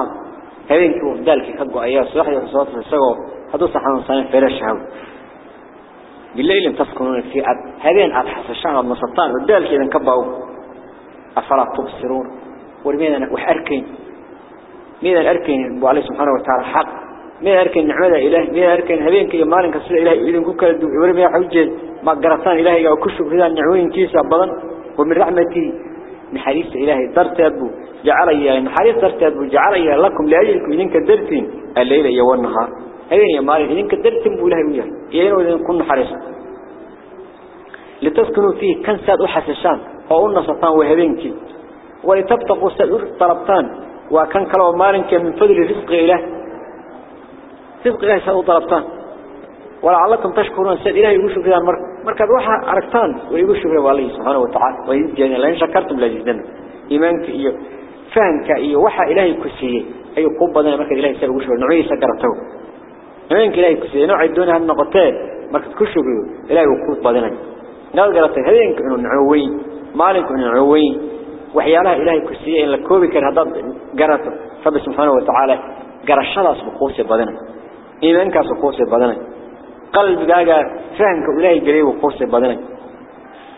habeenkii dalki ka go'aya subaxdii soo isagoo هذا صحن صان فرش هو بالليل تسكنون في أب. هذين أب حسشان المسطان ودال كذا نكبوا أفلا تبصرون. ورمينا وحركين مين الأركين؟ أبو عليه سبحانه وتعالى حق. مين الأركين نعمة إله؟ مين الأركين هذين كي مالك كسر إله؟ إذن كوكا ورمي حجة. ما قرطان إلهي أو كشف هذا النعوين كيسا بدن ومن رحمتي من حديث إلهي درت أبو. جعل إياه من حديث درت أبو. جعل إياه لكم لأجلكم إذن كدرتين الليل يا هذين يا مالك إذن كدرتم بوله وياه إيانو إذن كن حريص. لتسكنوا فيه كان ساد أحسشان وقلنا سطان وهبينك ولتبتقوا سأل طلبتان وكان كلام مالك من فضل رزق إله. رزق إله سأل طلبتان ولعلكم تشكرون سأل إله يقول شكرا. مركز روحا عركتان ويقول شكرا والله سبحانه وتعالى. ويجينا لأن شكرتم لجدنا إيمانك إيه فهمك إيه وحا إلهي كسيه أي قبضنا مركز إلهي سأل شكرا. نعيه سكرته إيمانك إلهي كسيه نوع الدون هالنقطات مركز كل شكرا إلهي وقود بدنا نقول قلت هذينك إنه نعوي مالك إنه نعوي وحيالها إلهي كسيه إن لكوبي كان هذا قرأت. رب سبحانه وتعالى قرأ الشلاص بقوسي بدنا إيمانك بقوسي بدنا قلب جاجا فهمك إلهي جريه وقوسي بدنا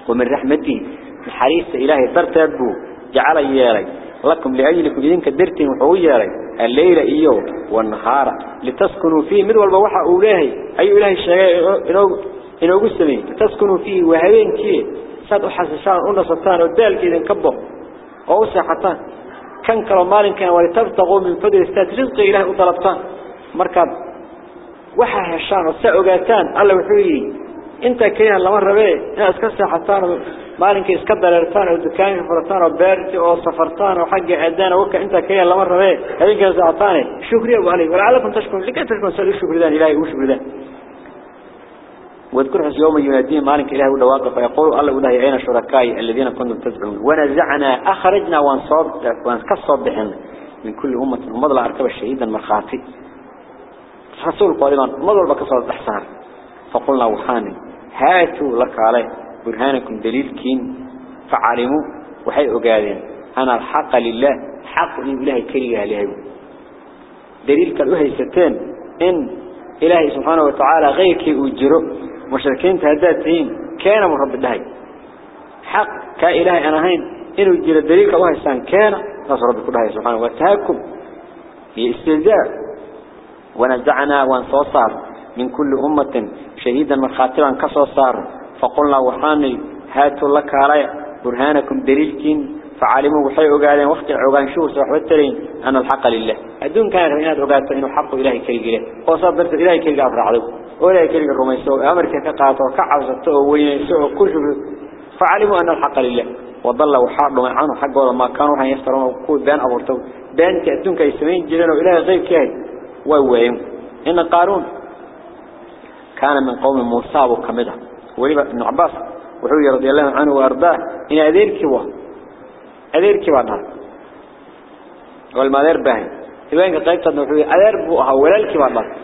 ومن رحمته الحريص إلهي ترتبه جعل يالي. لكم لأجلكم إذنك درتين وحوية الليلة إيوه والنهار لتسكنوا فيه. مدو البوحة أولاه أي إلهي الشيء إنه قسمي. لتسكنوا فيه وهبين كيه ساد أحسسان أولا سطان ودال كذا كبه. أو ساحتان. كان كرمال كان ولتبتغوا من فضل أستاذ رزق إلهي أطلبتان مركب. وحا هشان وسأقاتان الله وحوي. انت كيان لما ربي اسكا ساحتان مالك اسكا دلرتان ودكان فرتان وبارتي أو سفرتان وحق عدان وكا انت كيان لما ربي هذين كان ساعتان شكري ابو علي ولعلكم تشكرون لك تشكرون سألوا الشكر ذان إلهي وشكر ذان واذكر حس يوم يناديه مالك إلهي ودواقف فيقول الله ودهي أين شركائي الذين كنتم تزعمون ونزعنا أخرجنا وانصاب وانكصب بحن من كل أمة ومضل أركب الشهيدا مرخاتي رسول قادما مضل بكسر الإحسان فقلنا وحاني هاتوا لك عليه برهانكم دليل كين فعلموا وحي أقادين. أنا الحق لله حق إله كريه له دليل كالوهي ستين إن إلهي سبحانه وتعالى غير كي أجره. مشركين تهداتين كان من رب الدهي. حق كإلهي أنا هين إنه يجري دليل الله إنسان كان نصر ربي كلها سبحانه وتهاكم. هي استهزاء ونزعنا وانصوصار من كل أمة شهيدا مرخاتبا كصوصار فقلنا وحاني هاتوا لك علي برهانكم دليلكين فعلموا وحي أقالين وقت عقان شو سوح والترين أن الحق لله. أدون كان إناد عقادته إنه حق إلهي كريق له وصبرت إلهي كريق أفرع عدو وإلهي كريق الرميسو أمريكا كقاطع وكعوزته وينسوه كل فعلموا أن الحق لله. وضل وحاروا عنه. حق ولا ما كانوا هن يفترون وكود بان أبورتو بان كأدون كيسمين جلنا وإلهي غير كهد وهوهم إن قارون كان من قوم موسى وكمده وليبا ابن عباس وحوي رضي الله عنه وأرضاه. إن أذير كوا. أذير كوا نار. والمادير باهي إبانك قيبت وحوي أذير بوها ولا الكوا نار.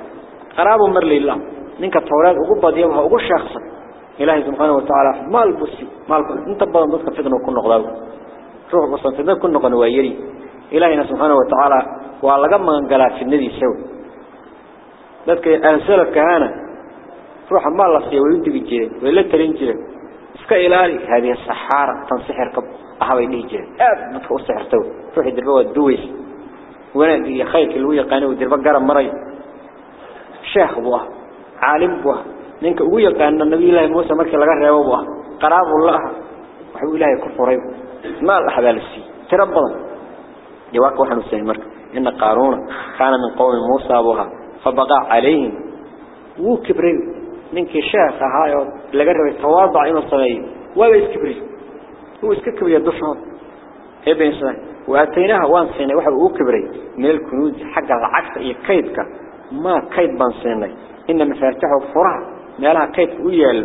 قراب مر لله. نينك التوراة أقوى بديوها أقوى شخصا. إلهي سبحانه وتعالى مال بسي. مال انت بدن ضدك فتنة وكل نقضاو روح بصن فتنة كل ويري. إلهينا سبحانه وتعالى وعلى قم قلا في النبي سوي. ذلك أنسلف كهانة روح ما الله سيا وين تبي جيل ولا ترين جيل إلالي هذه السحارة تنسحر كب أهواي نيجي أب متخو سحر تو. روح دربوا الدويس وأنا دي خيك الوية قانو دربوا جرا مري شيخ بوه عالم بوه. نينك ويا قانو النبي لا موسى مرك لقاه ريا قراب الله. وحي الله يكفر ريب ما الله هذا السي. تربضا يواك واحد مسلم مرك. إن قارون كان من قوم موسى بوها فبقى عليهم. وكبرين. Ninkii sheekh ahaayo laga reebay tawaadu inuu sameeyo waa iskibray wuu iska kibriya dushood ibn Sa'id waataynaha waan siinay waxa uu kibray meel kunuud xagga lacagta iyo kaydka ma kayd baan siinay inna mafaatihu furaha meelaha kaydka u yaal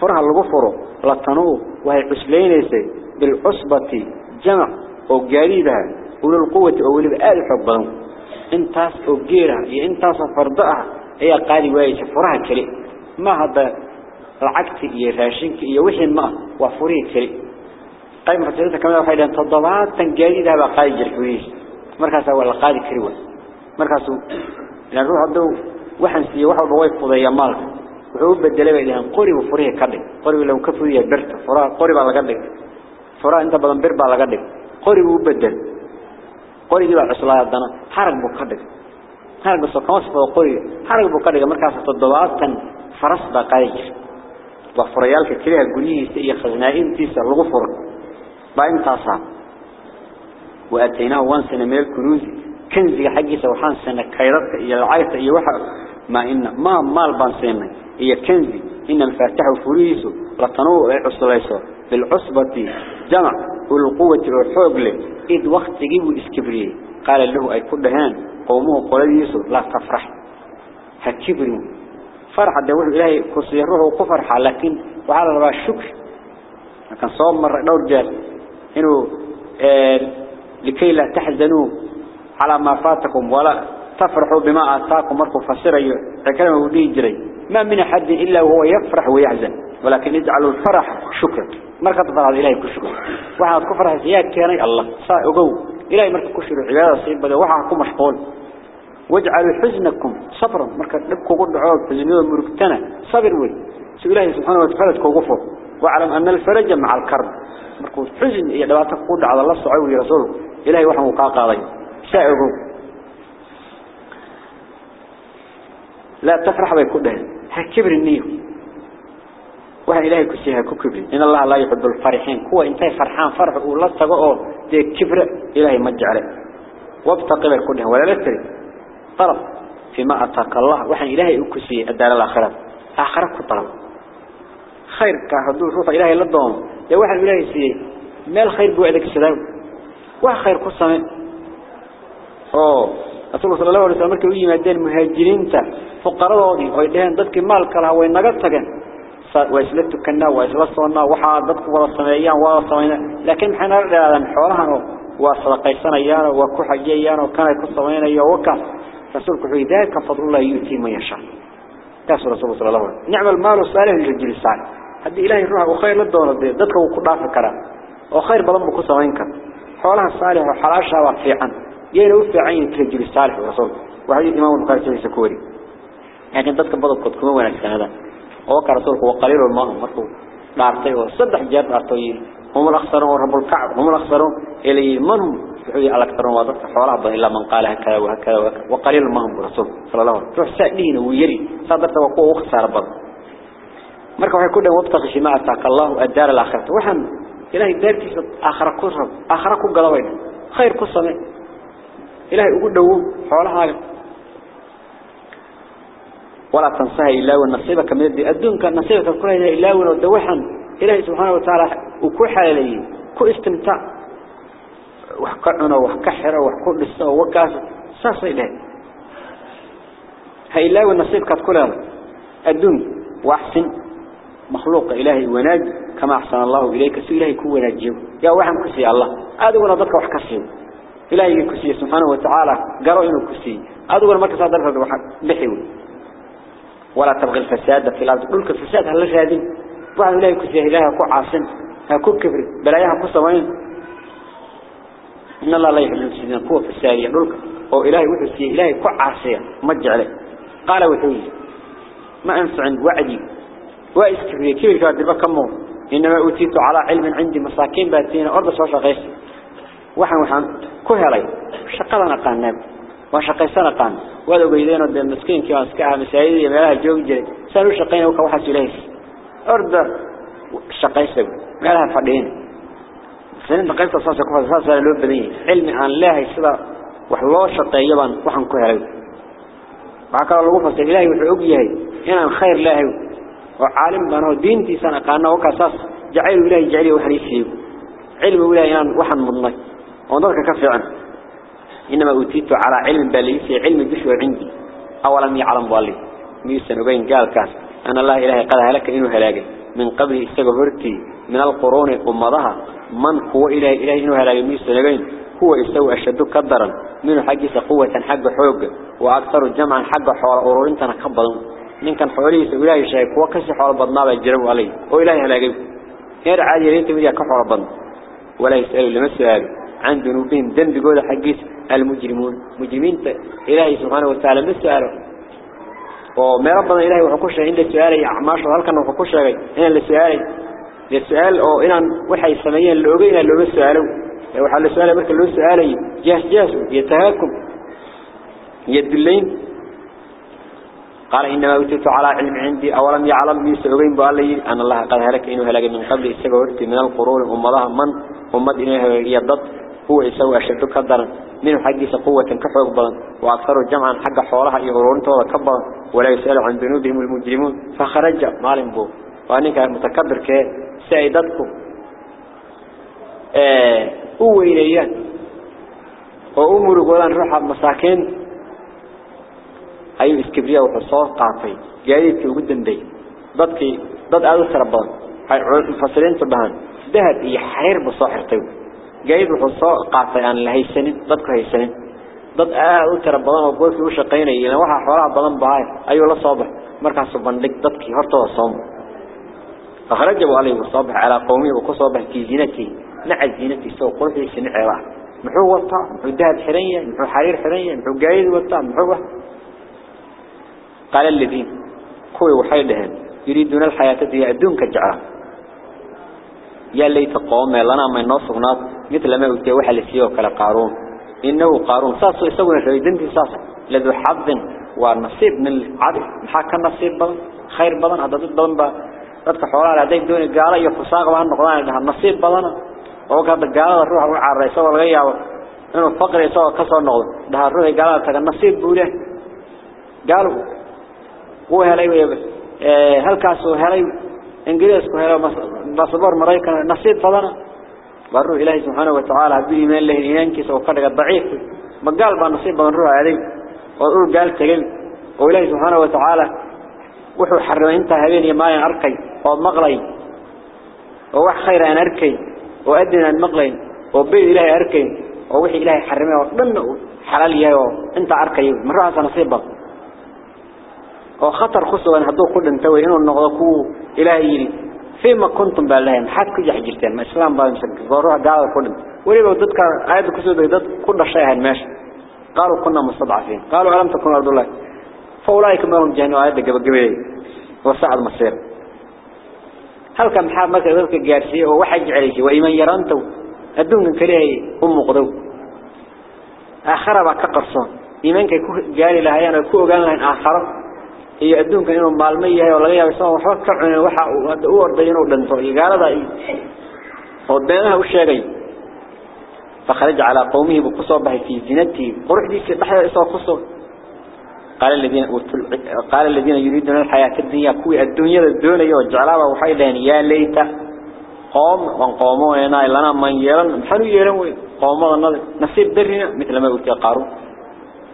furaha lagu furo la tanuu waxay cusleynaysay bil usbati jamac oo gaariidaha ulul quwwati oo waliba aad u xoog badan intaas oo geera iyo intaas oo fardo ah ayaa qaadi waayay furaha kale ما هذا العقد يراشنك يوحي ما وفريك قيمة فتلتها كما يوحي لأن تضبعات تنجادي ده بقائج الكويش مركز هو القائد كريوة. مركز لأن روح عبدو وحن سيه وحو بغيب قضايا مالك وحو بدلوا إليهم قريب وفريه كبير قريب لهم كفوية برت. قريب على قبل فرا أنت بضم برب على قبل قريب وبدل قريب يبع عسلاء الدنا. حرق بو كبير حرق بصو كمصف وقريب حرق بو كبير مركز تضبعات فرص بقايا وفريالك كلها قليه يخزنا انتسا الغفر. باين تاسا وأتيناه وان سنة ميل كنوز كنزي حقي سوحان سنة كيرتك يا العيطة يا وحق ما إن ما مال بان سنة هي كنزي. إن الفاتح فريسه لطنوء عصليسه بالعصبة جمع. والقوة والحب له إذ وقت تجيبوا إسكبريه قال له أي كل هان. قوموا قولي يسو لا تفرح. هكبريه فرح الدولة إلهي كسيره وكفرح لكن وعلى ربا الشكر. لكن صوم مرة دور جال إنه آه لكي لا تحزنوا على ما فاتكم ولا تفرحوا بما آتاكم. مركم فسروا فكلمة ودي جري ما من أحد إلا وهو يفرح ويحزن. ولكن يجعل الفرح شكر مركز فرح إلهي كشكر واحد كفر زياد كياني الله. سائقو إلهي مركز كشكر عبادة صيب بدأ. وحاكم مشغول واجعلوا حزنكم صبرا. مركز نبكوا قد عوض حزنوا مركتنا صبر وي سو إلهي سبحانه وتعالى كوغفر واعلم أن الفرج مع الكرب. مركز حزن إيا دواتك قد على الله سعوه رسوله إلهي وحا مقاقا ضي سائقو لا تفرح بكله هكبر النية وهي إلهي كسيها ككبر إن الله لا يحب الفرحين. هو إنتهي فرحان فرح ولا تقوه. دي كبر إلهي مجعله. وابتقي بكله ولا لتري طلب فيما أتاك الله. وحن إلهي أكسي الدار الآخرة. آخرة كطلب خير كهدو الروطة إلهي لدهم يا واحد إلهي سي ما الخير بوعدك السلام واحد خير قصة. من أوه. أصله صلى الله عليه وسلم أمرك ويما دين مهاجرين تا فقر راضي ويدهن ضدك مالك لها وين نقطك واسلتك كنا واسلتنا وحاد ضدك ولا صميعيا ولا صميعنا لكن حنا لا نحوها وصدقائي صميعيا وكوحا جييا وكانا يكون صميعنا يوكا رسولك في ذلك فضل الله يؤتي من يشاء. تاسو رسوله صلى الله عليه وسلم. نعم المال الصالح للرجل الصالح. هذا إلهي الروح وخير للدولة ذاتك وقضافة كرام وخير بضم كسا وينك حولها الصالح وحلاشها وفيعا. يين وفي عين الرجل الصالح ورسوله وحديث إمام القارس السكوري لكن يعني ذاتك بضم كتكم وين أكسان هذا؟ ووقع رسولك وقليل الماء مرتو لا أرطيه وصدح جاب أرطيه هم الأخصرون رب الكعب. هم الأخصرون إلي منهم وحي على أكثر من وضعه حوال عبده إلا من قال هكذا وهكذا وهكذا وقليل ما هم برسول صلى الله عليه وسلم سألين ويري صدرت وقوه وخسار بض مركب حي كودا وابتغش ما أساك الله الدار الآخرة وحن إلهي دار كيسة آخرة كسرة آخرة كقلوين خير كسرة مي. إلهي أقول دوو حوال حاجة ولا تنساها إلاه ونصيبك من يدي أدونك نصيبك الكلية إلاه ودوحا إلهي سبحانه وتعالى وكوحة لليه كو استمتعه wakaas saasay dhahay ha illa wa nasibka ku leeyahay adduun waxsin مخلوق إلهي وناج كما أحسن الله إليك. سو إلهي كو وناجيه يا وحن كسي الله. أدونا ضدك وحكسيه إلهي كسي سبحانه وتعالى. قرأ إنه كسي. أدونا ما كسي ضدك وحك بحيوي ولا تبغي الفساد في الأرض. قلك الفساد هل هذه واحد إلهي كسي. إلهي كو عاصم. كو كبر بلايها كو سوين إن الله لا يحب المسلمين كو فسادية قلك أو إلهي وحسي إلهي كو عاصية مجع عليه قال وحوي ما أنفع وعدي. وإسكبرية كيف كانت بكمون إنما أوتيت على علم عندي مساكين باتين أرض سوشا غيس وحن وحن. كهلي شقلنا قانب وشقيسنا قان. ولو بيدين ودين مسكين كما أسكاها مسايد يمالها جوج جري. سانو شقين وكا وحس إليس أرض شقيسة. مالها فردين سنين تقيمت أساسا كفا أساسا لو بدين علم عن الله يسلا وحلو شقيبا وحن كهلي وعكا الله فصل إلهي وحعوقيه إنا الخير الله وعالم بانه دينتي سنة قانا وكاساس جعل إلهي جعله وحريسيه علم إلهي أن وحن مضني وذلك كفي عنه. إنما أوتيت على علم باليسي علم جشوى عندي. أولم يعلم بالي ميسا نبين قال كاس أن الله إلهي قال هلك إنه هلاقي من قبل استغفرتي من القرون أمضها من هو إلهي إلهي إنه هلاقي ميسا نبين هو يستوى أشد قدرا. منه حقيس قوة حق حوق وأكثر جمعا حق حوال أورورنتنا كبضا من كان حواليه إلهي شيء وكسي حوال بدنا بجرب عليه وإلهي هلاقيه يرى عادي رينت مديا كحوال بدنا ولا يسأل لما سؤال عن ذنوبهم ذنب قول حقيس المجرمون. مجرمين إلهي سبحانه وتعالى ما وما ربنا إلهي وحكوش عند السؤال أعماش وهل كان وحكوش هنا السؤال السؤال أو إن وحي السمية اللي أبينا اللي هو السؤال وحل السؤال مركا اللي السؤال جاس جاس يتهاكم يدلين قال إنما أوتيت على علم عندي أولم يعلم من سعوين بألي أن الله قد هلك إنه هلك من قبل السبورت من القرون أمضها من أمد إنه يضط هو يسوي أشد كدرا منه حقيس قوة كحوق بضا وأكثر جمعا حق حولها يهرون طولا كبا ولا يسأل عن ذنوبهم المجرمون. فخرج مالهم بو. وأنك متكبر كسائدتكم هو إليان. وأمر قولان روح مساكين ayuu iskibriya wuxuu soo qaatay gaadiidkii ugu dambeeyay dadkii dad aad u tira badan waxay mufasiriintu dhahaan dahab جايب الخصوص قاطي يعني عن اللي هيسنين ضدك هيسنين ضد آه أو تربضان أو بوثي وشقيني يلا يعني واحا حوالا عبدالان بهاي ايو الله صابح. مركع صبان لك ضدك هرتو الصوم فخرجوا عليه الصابح على قومي وكصابح كي زينتي. نعز زينتي سوق قرحي سنع راه محو وطا محو حرية محو حرير حرية محو جايد وطا محو قال الذين كوي وحيدهم يريدون الحياة دي عدون يا ليت قوم لنا من نصفنات مثل ما أتي وحل سيوه كلا قارون. إنه قارون. ساسو يسوي الرئيدين في ساسو لذو حظ ونصيب من العدل. محاكا نصيب بضن خير بضن هذا ضد بضن ضدك حوالها لديك دون قال يفصاق وهن نقضان لها نصيب بضن وقال قال الروح على الرئيس والغيا إنه فقر يسوي كسر نقض ده الروح قال تقى نصيب بوله قالوا هو هلاي هل كاسو هلاي إنجليز كهلا باسبور مريكا نصيب فضنا. برو إلهي سبحانه وتعالى بالإيمان له ينكس وقدر ضعيف. ما قال بقى نصيب بنروح عليه وقول قال تقل وإلهي سبحانه وتعالى وحو حرم انت هبين يمايا أركي ومغلي ووح خير أن أركي وأدنا المغلي وبيد إلهي أركي ووحي إلهي حرمه. وضمه حلال يهو انت أركي مرة نصيبك oo khatar ku sugan haduu ku dhinto inuu noqdo ku ilaahay yiri فيما كنتم بالله حد كجح جرتين. ما إسلام بقى مسك ضروح قال كلهم. وليه ضدك. عاد كسود ضد كل شيء هالماشي قالوا كنا مستضعفين. قالوا ألم تكن أرض الله؟ فأولئك ما هم جهنم عاد قبل قبل. وسعد مصير. هل كم حاب مثلا ذلك الجارسية وواحد عليه وإيمان يرانتو الدون كليه أم قدو. آخر بقى كقرصان. إيمان كي جاري لها يعني كو قال لها آخر هي الدون كانوا مالمية ولا غير بس هو حكر عن وحى وأور بينه ودنتو قال هذا إيه وبينها وشيء فخرج على قومه بقصة به في زينته قرح دي في بحر إسوا قصة قال الذين قال الذين يريدون الحياة الدنيا كوي الدنيا الدنيا وجعلها وحيدان يا ليت قوم وقوموا هنا لنا من يرن محلو يرن قوموا نصيب درنا مثل ما قلت قارون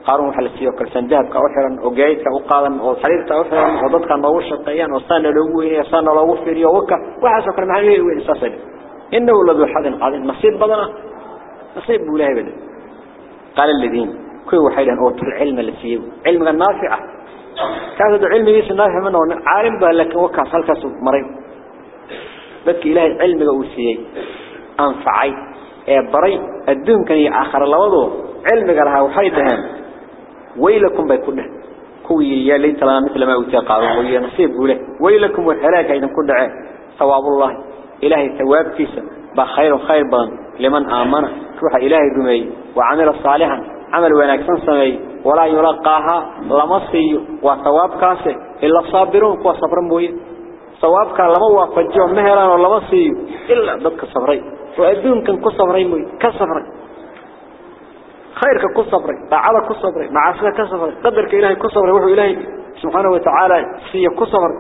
قارون وحل السيو كرسان ذهب كأوحرا وجايد كأقالا وحرير كأوحرا وضد كان ضوش الطيان وصانا لوه صانا لوه في ريوكا وحسب كان محلو وإنساسل إنه لذو حد عظيم نصيب بدنا نصيب بوله بدنا قال الذين. كل وحيدا أوتوا العلم فيه علم النافع كان هذا علم يس النافع منه. عالم به لك وكاس هلكاس مريض. بك إلهي علم جوسيه أنفعي. بري. الدين كان آخر لوضو. علم جرها وحيدهم. ويلكم بيكونه كوي يا ليت لنا مثل ما أوتي قارون ويا نصيب بوله ويلكم والهلاك إذا كل دعاء ثواب الله. إلهي ثواب كيسا بخير خير بان. لمن آمن. روح إلهي دمي وعمل صالحا. عمل ونكسن سمي. ولا يلقاها لمصي. وثواب كاسة. إلا الصابرون كوا صبر موي ثواب كان لما وافجوا مهلا ولا مصي إلا ضدك صبري. وأدون كان كصبري موي كصبري. خيرك كصبري طاعتك كصبري معاصيك كصبري قدرك إلهي كصبري وحو إلهي سبحانه وتعالى سي كصبر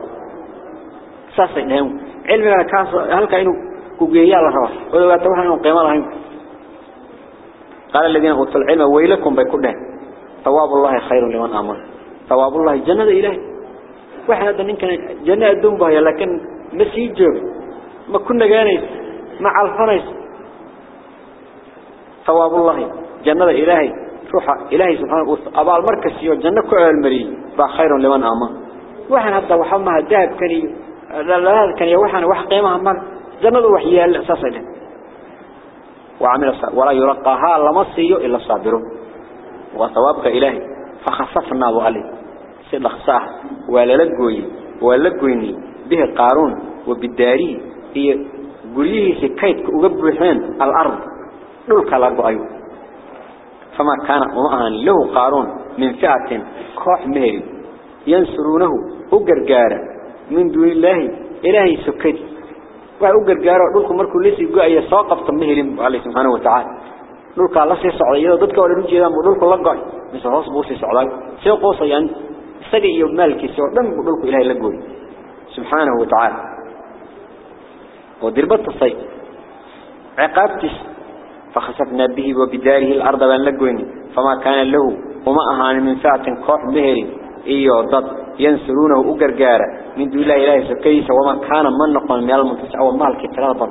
ساسي نهم علمنا كاس هلك إنه كوجيا الله ولو أتوها إنه قيمة قال الذين أوتوا العلم ويلكم بكله ثواب الله خير لمن آمن. ثواب الله جنة إلهي. واحد هذا كان جنة الدم بها لكن مسيج ما كنا جانيس مع الفرس ثواب الله. جنة إلهي. روح إلهي سبحانه وتعالى. أبا المركز يو جنة كل المري بخير لمن آمن. واحد هذا وحمها الذهب كان لا لا كان يوحنا وح قيمها مر جنة وحيها الأساس له وعمل ولا يرقاها لمصيه إلا الصابرون وثوابك إلهي. فخصفنا بغالي سيد خصاه ولا لقوي ولا لقويني به قارون. وبالداري. هي قليه سكيت. وقبحين الأرض. دولك الأرض أيوه. فما كان ومعهن له قارون من فئة كوح مهري ينصرونه وقرقارا من دون الله. إلهي سكيت وقرقارا دولك مركو ليس يقول أي ساقف مهري عليه سبحانه وتعالى. دولك الله سيسعودي ضدك ولا نجي دولك الله قاي مثل راس بوسي سعودي سيقوص يعني سجي مالك سعود دم دولك إلهي لقوي سبحانه وتعالى. ودربت الصيد. عقابتش فخسفنا به وبداره الأرض بان لقويني فما كان له وما أهان من ساعة كوح مهري إيو ضد ينسلونه أقرقارا من دون الله إله سكيس وما كان من نقل من المنتسع أو مال كترابا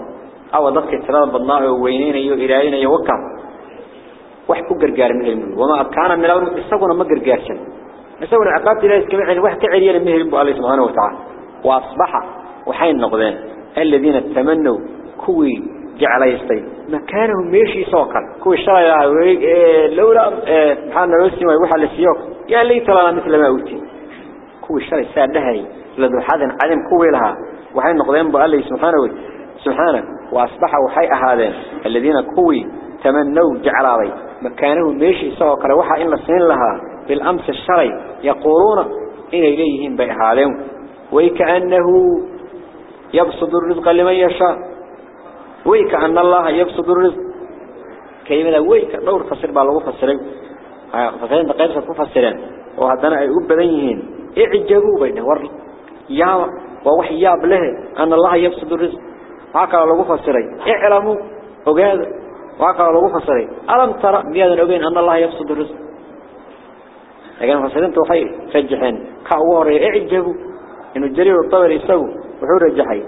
أو ضد كترابا الله وينين إيو إلهين يوكا وح أقرقار من المنه وما كان من المنتسع استغنا ما قرقارشا استغنا عقابت الله سكمعني وح كعريا المهر الله سبحانه وتعالى. وأصبح وحين نقضين. الذين تمنوا كوي جعل يستي مكانهم ماشي سوكل كوي شرايا لولا سبحان الله وسمى وحل السيوك. يا ليت لنا مثل ما أوتي كوي شراي سادهي. لذو حد عدم كوي لها. وحين نقضين بقال سبحانه سبحانه. وأصبح وحي أهذين الذين كوي تمنوا جعل علي مكانهم ماشي سوكل وحا إن السنين لها. بالأمس الشري يقولون إن إليهم بإهالهم وكأنه يبسط الرزق لمن يشاء. ويك أن الله يبسط الرزق. كلمة ويك دور فسر بالله فسرين. فسرين. دقيقة كفسرين وهذانا أي أبدينهن اعجبوا بينه. ور يا ووحي ياب له أن الله يبسط الرزق. هكذا لو فسرين. اعلموا. وقال وهكذا لو فسرين. ألم ترى ميادا أبين أن الله يبسط الرزق؟ لكن فسرين توحي رجحين. كأوار اعجبوا. إنه الجرير الطبري يسوي وحور رجحي.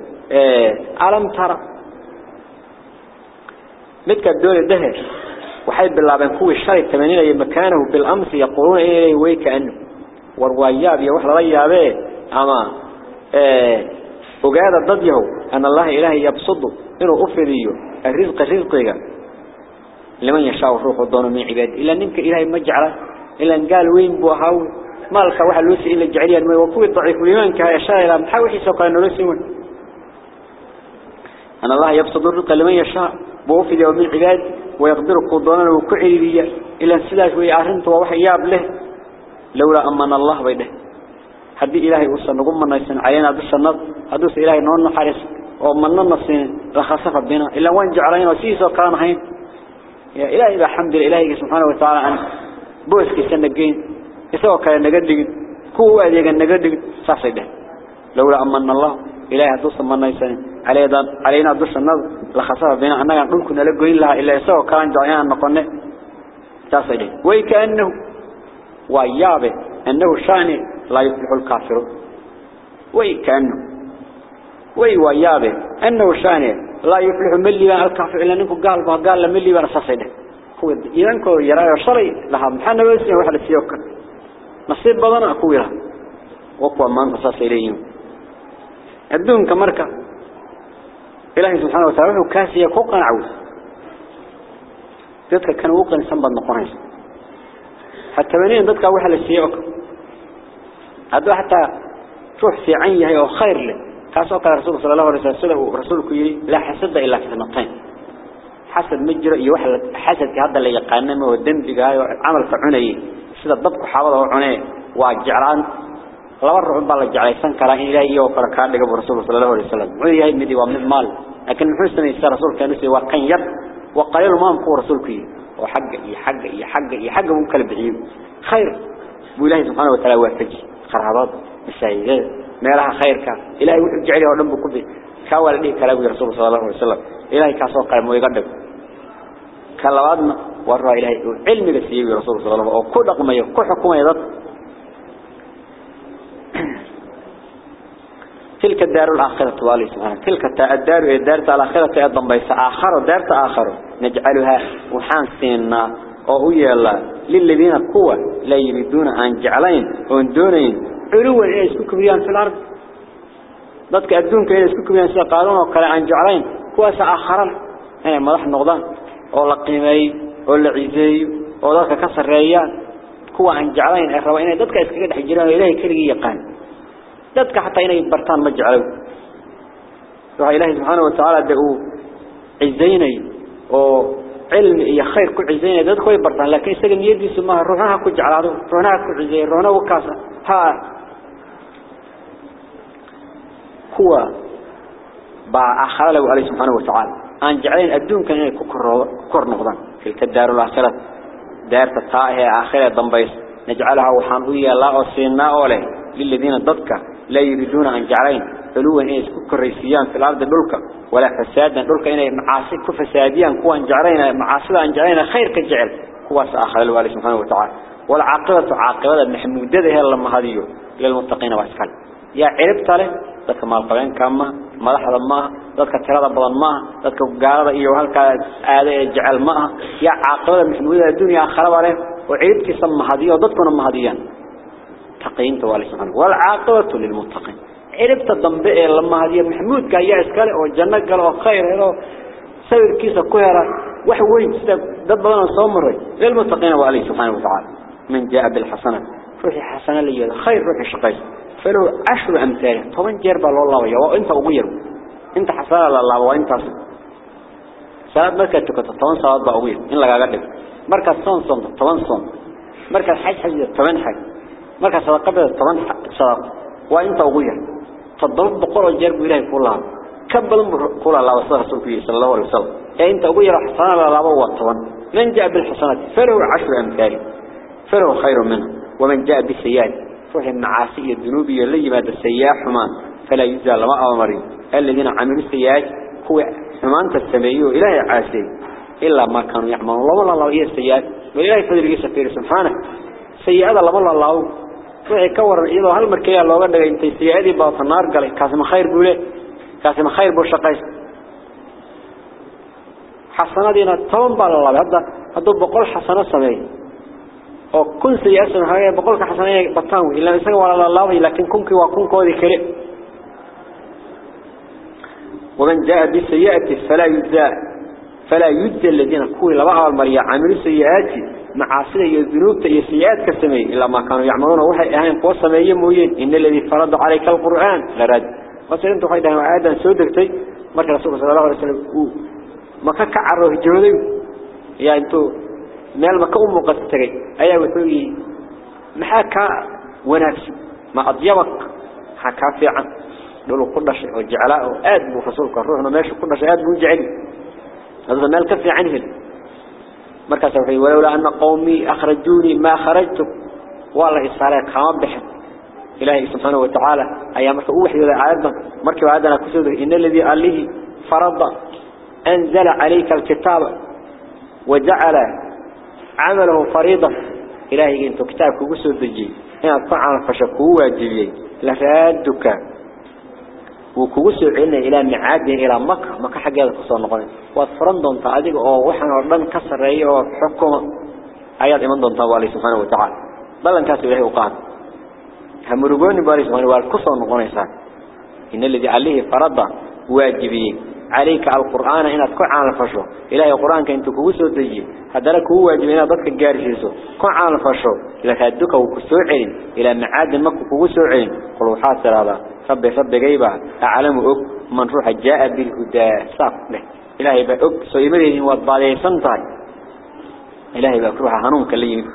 ألم ترى متك الدول ده وحيد باللعبان كوي الشري التمانين أي مكانه بالأمس يقولون إيه إيه إيه كأنه والغياب يا وحل ريابه أما وقاعد الضد يهو أن الله إلهي يبصده إنه افرديه الرزق رزقه لمن يشعر روح الضون من عباد إلا ان أنك إلهي مجعله إلا أن قال وين بو هاو؟ مالك واحد لوسي إلا الجعليا ما يوقوه الضعيف وليمان كهي الشري لا متحوحي سوقا أنه لوسي أن الله يبصد الرزق لمن يشاء. بوفد يوم العباد ويقدر قدونا وكعيرية إلا السلاش ويعرنت ووحياب له. لولا أمن الله بيده. حد إلهي وصل نقوم من نيسن. علينا دوس النظر هدوس إلهي نون حارس. ومن النصين لخصف بنا. إلا وانجع علينا وسيسو كان حين. يا إلهي بحمد إلهي سبحانه وتعالى أن بوسك سنقين يسوى كان نقدق كو أديق نقدق ساسده لولا أمن الله. إلهي هدوس من نيسن. علينا دوس النظر لخصف بنا أننا نقول كنا لقوين لها إلا يسوى كان جعينا نقلنا ساسده ويكأنه ويابه أنه شاني لا يفلح الكافر ويكأنه وي ويابه أنه شاني لا يفلح ملي الكافر إلا أنه قال ما قال لملي بان ساسده هو إذن كو يرى شري لها محنا بيسين وحل السيوكا نصيب بدنا أكويرا وقوى ما انتصاص إليهم الدون كمركة إلهي سبحانه وتعالى كاسية كوقا عوز ذاتك كان وقا سنبض نقرنس حتى بنين ذاتك وحل السيوكا هذا حتى روح في عينه وخير له. كاسو قال رسول صلى الله عليه وسلم رسولك يري لا حسد إلا في سنتين حسد مجرى يوحل حسد هذا اللي يقانمه والدنبق عمل فعني سيدا الضبط حافظه وعنيه. وجعلان لaba ruux baa la jeclaysan karaa in ilaahay iyo kala ka dhigo rasuulka sallallahu alayhi wasallam wuxuu yahay mid waa mid maal laakiin muxuu sameeyay rasuulka inuu waa kan yar wa qalil ma ku rasuulku oo xagga iyo xagga iyo xagga iyo xagga uu kala bixiyo khayr buu ilaahay subhanahu wa ta'ala waafaji qaraabad masaajid meelaha khayrka ilaahay wuxuu jecel yahay oo dhan buu ku bi ka waldi kala uu rasuulka sallallahu alayhi wasallam ilaahay ka soo qaymo iga dhig kalabaadna warra ilaahay cilmiga siiyay rasuulka sallallahu alayhi wasallam oo ku dhaqmayo ku xukumayo dad تلك الدار الآخرة والله سبحانه. تلك الدار الدار الآخرة أيضا بيس آخر دار آخر. نجعلها وحان سينا أو يلا. للذين قوة لا يريدون أن جعلين. وأن دونين. علوا يسكوك بيان في الأرض. ضدك أدونك إيه يسكوك بيان سيقالون وقال أن جعلين. كواس آخر. يعني مضح النقضان أو لقيمي أو لعزي أو ذلك كسر ريان. كوا أن جعلين. الربعين ضدك يسكوك حجران إلهي كرقي يقان wa ta'ala da'u cizaynay oo cilmi iyo khayr ku cizaynay dadku way bartaan laakiin isaga niyadiisu ma ruuxaha ku jeclaado ruuxaha ku cizay ruuxna u kaasa ha kuwa ba akhara lahu alayhi subhanahu wa ta'ala aan jeclayn adduunkan inay ku korro kor noqdaan tilka daarul aakhirah daarta taahe aakhirah dambays najcalaha waxaan u yeelaa oo siinaa oo leh للذين ضدك لا يريدون أن جعلين علوا إيه سكوك الرئيسيان في الأرض دولك ولا فسادا دولك إنه معاصي كفساديان كوا أن جعلين معاصي أن جعلين خير كجعل. هو سآخر الوالي سبحانه وتعالى. والعاقبة عاقبة المحمودة هي لما هذه للمتقين وأسكال. يا عربت له ذلك ما القبين كما مدحض ما ذلك تراد بضن ما ذلك قارض إيو هلك آلة جعل ما. يا عاقبة المحمودة الدنيا آخر له وعربت سمى هذه وضدكم ما تقين توالي سبحانه والعاقبة للمتقين. عرفت الضنبئة لما هذه محمود كايا اسكالي والجنة قالوا خير هلو سوير كيسا كويرا وحوين دب بدنا صمري للمتقين والي سبحانه وتعالى. من جاء بالحسنة. روحي حسنة لي خير روحي شقيس. فلو عشر أمثاله طبعا جرب الله ويا. وإنت أغير إنت حسنة لله وإنت سلام مركز تكتب طبعا صواب بأغير إن لك أقدم مركز صن صن. طبعا صن. مركز حج حج. طبعا حج. Marka sadaqada 10 sadaq waa inta ugu yar toddoba boqol oo jeer ilaahay ku lahaa ka badan ku lahaa rasuulku sallallahu alayhi wasallam ee inta ugu yar xasana la laabo waa 10 man jaa bil hasanati falahu 10 amthal falahu khayru minhu ومن جاء بالسيئات فهي المعاصي الذنوب اللي ما السيئات حمان فلا يجزى لما أمرين الذين عملوا السيئات هو حمان تستمعيه إلهي عاسي إلا ما كانوا يعملون والله الله السيئات وإلهي فضل سفير سبحانه سيئات الله الله wixii ka waran iyadoo hal mar kaliya looga dhigay intay siyaadii baa fanaar galay kaasima khayr buu leeyahay kaasima khayr buu shaqays xasanadiina toban baa la hadda hadduu boqol xasano sameeyo oo kun siyaasa haya boqolka xasano ay bataan wey ilaa isaga waa la laabay laakiin kunkii waa kunkoodii kale ومن جاء بالسيئة فلا يجزى فلا يجزى الذين كوي لبعض المريا عملوا سيئات معاصية وذنوبته وسيئات كسمي. إلا ما كانوا يعملون. وهي اهم قصة سمية مويين إن الذي فرض عليك القرآن غرد مثلا انت خيدان عاد سو دغتي مره رسول صلى الله عليه وسلم. ما كعرو جوداي يا انت مال ما كو مقتري اي وثوي ما حكا ونفس. ما اضيبك حكا في عن دول قدش وجعلاء. آدم رسولك روحنا ماشي كنا شاد بنجعل هذا مال كفي عنه. مركز وحي ولولا أن قومي أخرجوني ما خرجت والله إصارة كما بحث إلهي سبحانه وتعالى أيام مركز أوحي ذا عادنا مركز عادنا كسود إن الذي قال له فرض أنزل عليك الكتاب وجعل عمله فريضة. إلهي أنت كتابك كسود الجي إن أطعم فشكوا واجبي لفادك وكوسو علنا إلى معاد إلى مكة. مكة هذا قصة نقول وفرن دون تعديق أو وحنا ردن كسر أي أو حكم آيات إيمان دون توالي سبحانه وتعالى. بل أن كاسو إليه وقعد همرقوني بالي سبحانه والقصة نقول إنسان إن الذي عليه فرض واجبين عليك القرآن هنا تكون على الفشو. إلهي القرآن كنت كوسو دجي هذا لك هو واجبين ضدك الجارسيسو كون على الفشو. لك هدوك وكسوعين. إلى معاد مكة كوسوعين قلوا حاصل هذا. رب رب جيبا. أعلم أب من روح جاء بالهدى. صاف له إلهي بأب سيمره والضالي سنطاي إلهي بأب روح هنون كليم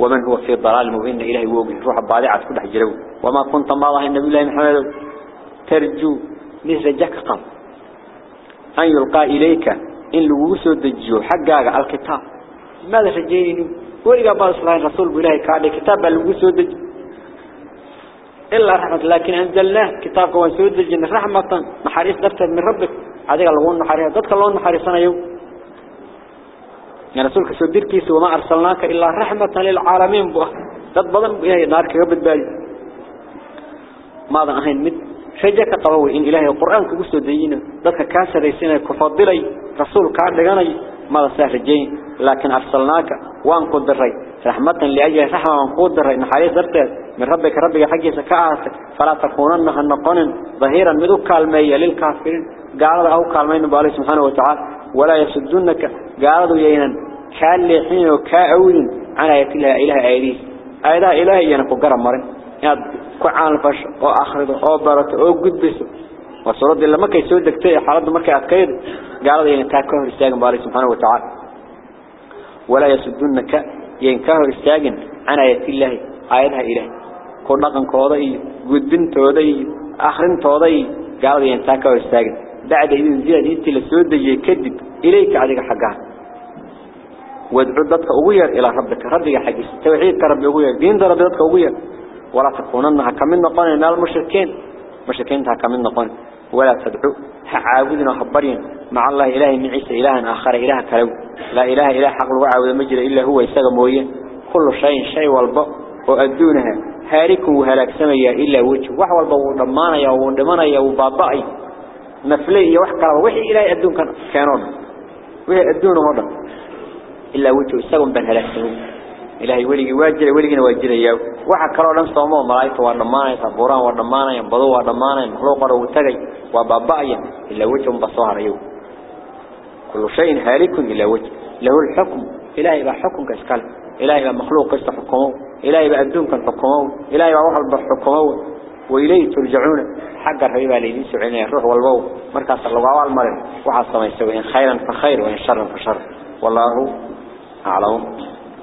ومن هو في الضلال مبين إلهي ووقي روح الضالعة كل حجروا وما كنت مالله النبي الله محمد. ترجو جاك قم أن يلقى إليك. إن لوسو دجيو حقاق الكتاب. ماذا رجيني ولقى بعض الله رسول بإلهي كان كتاب لوسو دجيو إلا رحمة لكن أنزلناه كتابك وانسود الجنة رحمة محاريس دفتر من ربك. هذا اللغون محاريس. ذاتك اللغون محاريسنا يوم. يا رسولك سودير كيس وما أرسلناك إلا رحمة للعالمين. بأه ذات بضن إلهي نارك قبل بالي ماذا أهين؟ مد شجاك قوي إن إلهي القرآن كبسو دينا ذاتك كاسر يسينا كفضلي. رسول كعب لغاني ماذا سهل جين؟ لكن أرسلناك. وان قدري رحمة لأجل رحمة وان قدري نحاريس درتاد من ربك ربك حقي سكاعتك فلا تكونن هنقن ظهيرا. مدو كالمية للكافرين. قالوا أو كالمين بالله سبحانه وتعالى. ولا يسدنك قالوا يينا كاللحين وكاعود عن آيات الله إله آيديه آيات إلهي ينكو قرم مرين ياد كعان الفش أو أخرد أو برت أو قدس. وصرد لما كي سودك تي حالد ما كي أتكيد قالوا يينا تاكوه استاقن بالله سبحانه وتعالى. ولا يسدنك ينكاه استاقن عن آيات الله آياتها ku dhaqankooda iyo gudbintooda iyo akhrintooda iyo gaalada intaa ka istaagin bacda idin ziyad intii la soo dajiyay kadib ilayka adiga xaqaa wadcu dadka ugu yeer ila rabbika rabbiga xaqiisa tawxiidka rabbi ugu yeer diinta rabbi dadka ugu yeer wala takunanna kamid noqon ولا تدعو. حعابدنا وحبرين مع الله إله من عيسى إله آخر إله كلو لا إله إله حق الوعى مجرى إلا هو يساق مويه كل شيء شيء والبق وأدونها. هارك وهلاك سميا إلا وجه. وحوال بو ضمانا يا وبابائي. نفلي وحكا وحي إلهي أدون كان كانون. وحي أدون هذا. إلا وجه السجن بن هلاك سميا إلهي ولي واجر ولي واجر يا waxa kala dhan soomo malaa'ikta waa dhamaanaysa buuraan waa dhamaanayaan bado waa dhamaanayaan makhluuq uu tagay waa baaba'aya ila wajhum basaharayo kullu shay'in halikun ila wajh lahu al-hukm ilahi ba hukmka iskal ilahi ba makhluuq kasta xukumo ilahi ba adduunka xukumo ilahi ba wax walba xukumo wa ilayhi turja'una xagga rabiba leedin sucinaya ruux walba markaas lagu awaal marin waxa sameeyay in khayran fa khayr wa in sharran fa shar wallahu a'lam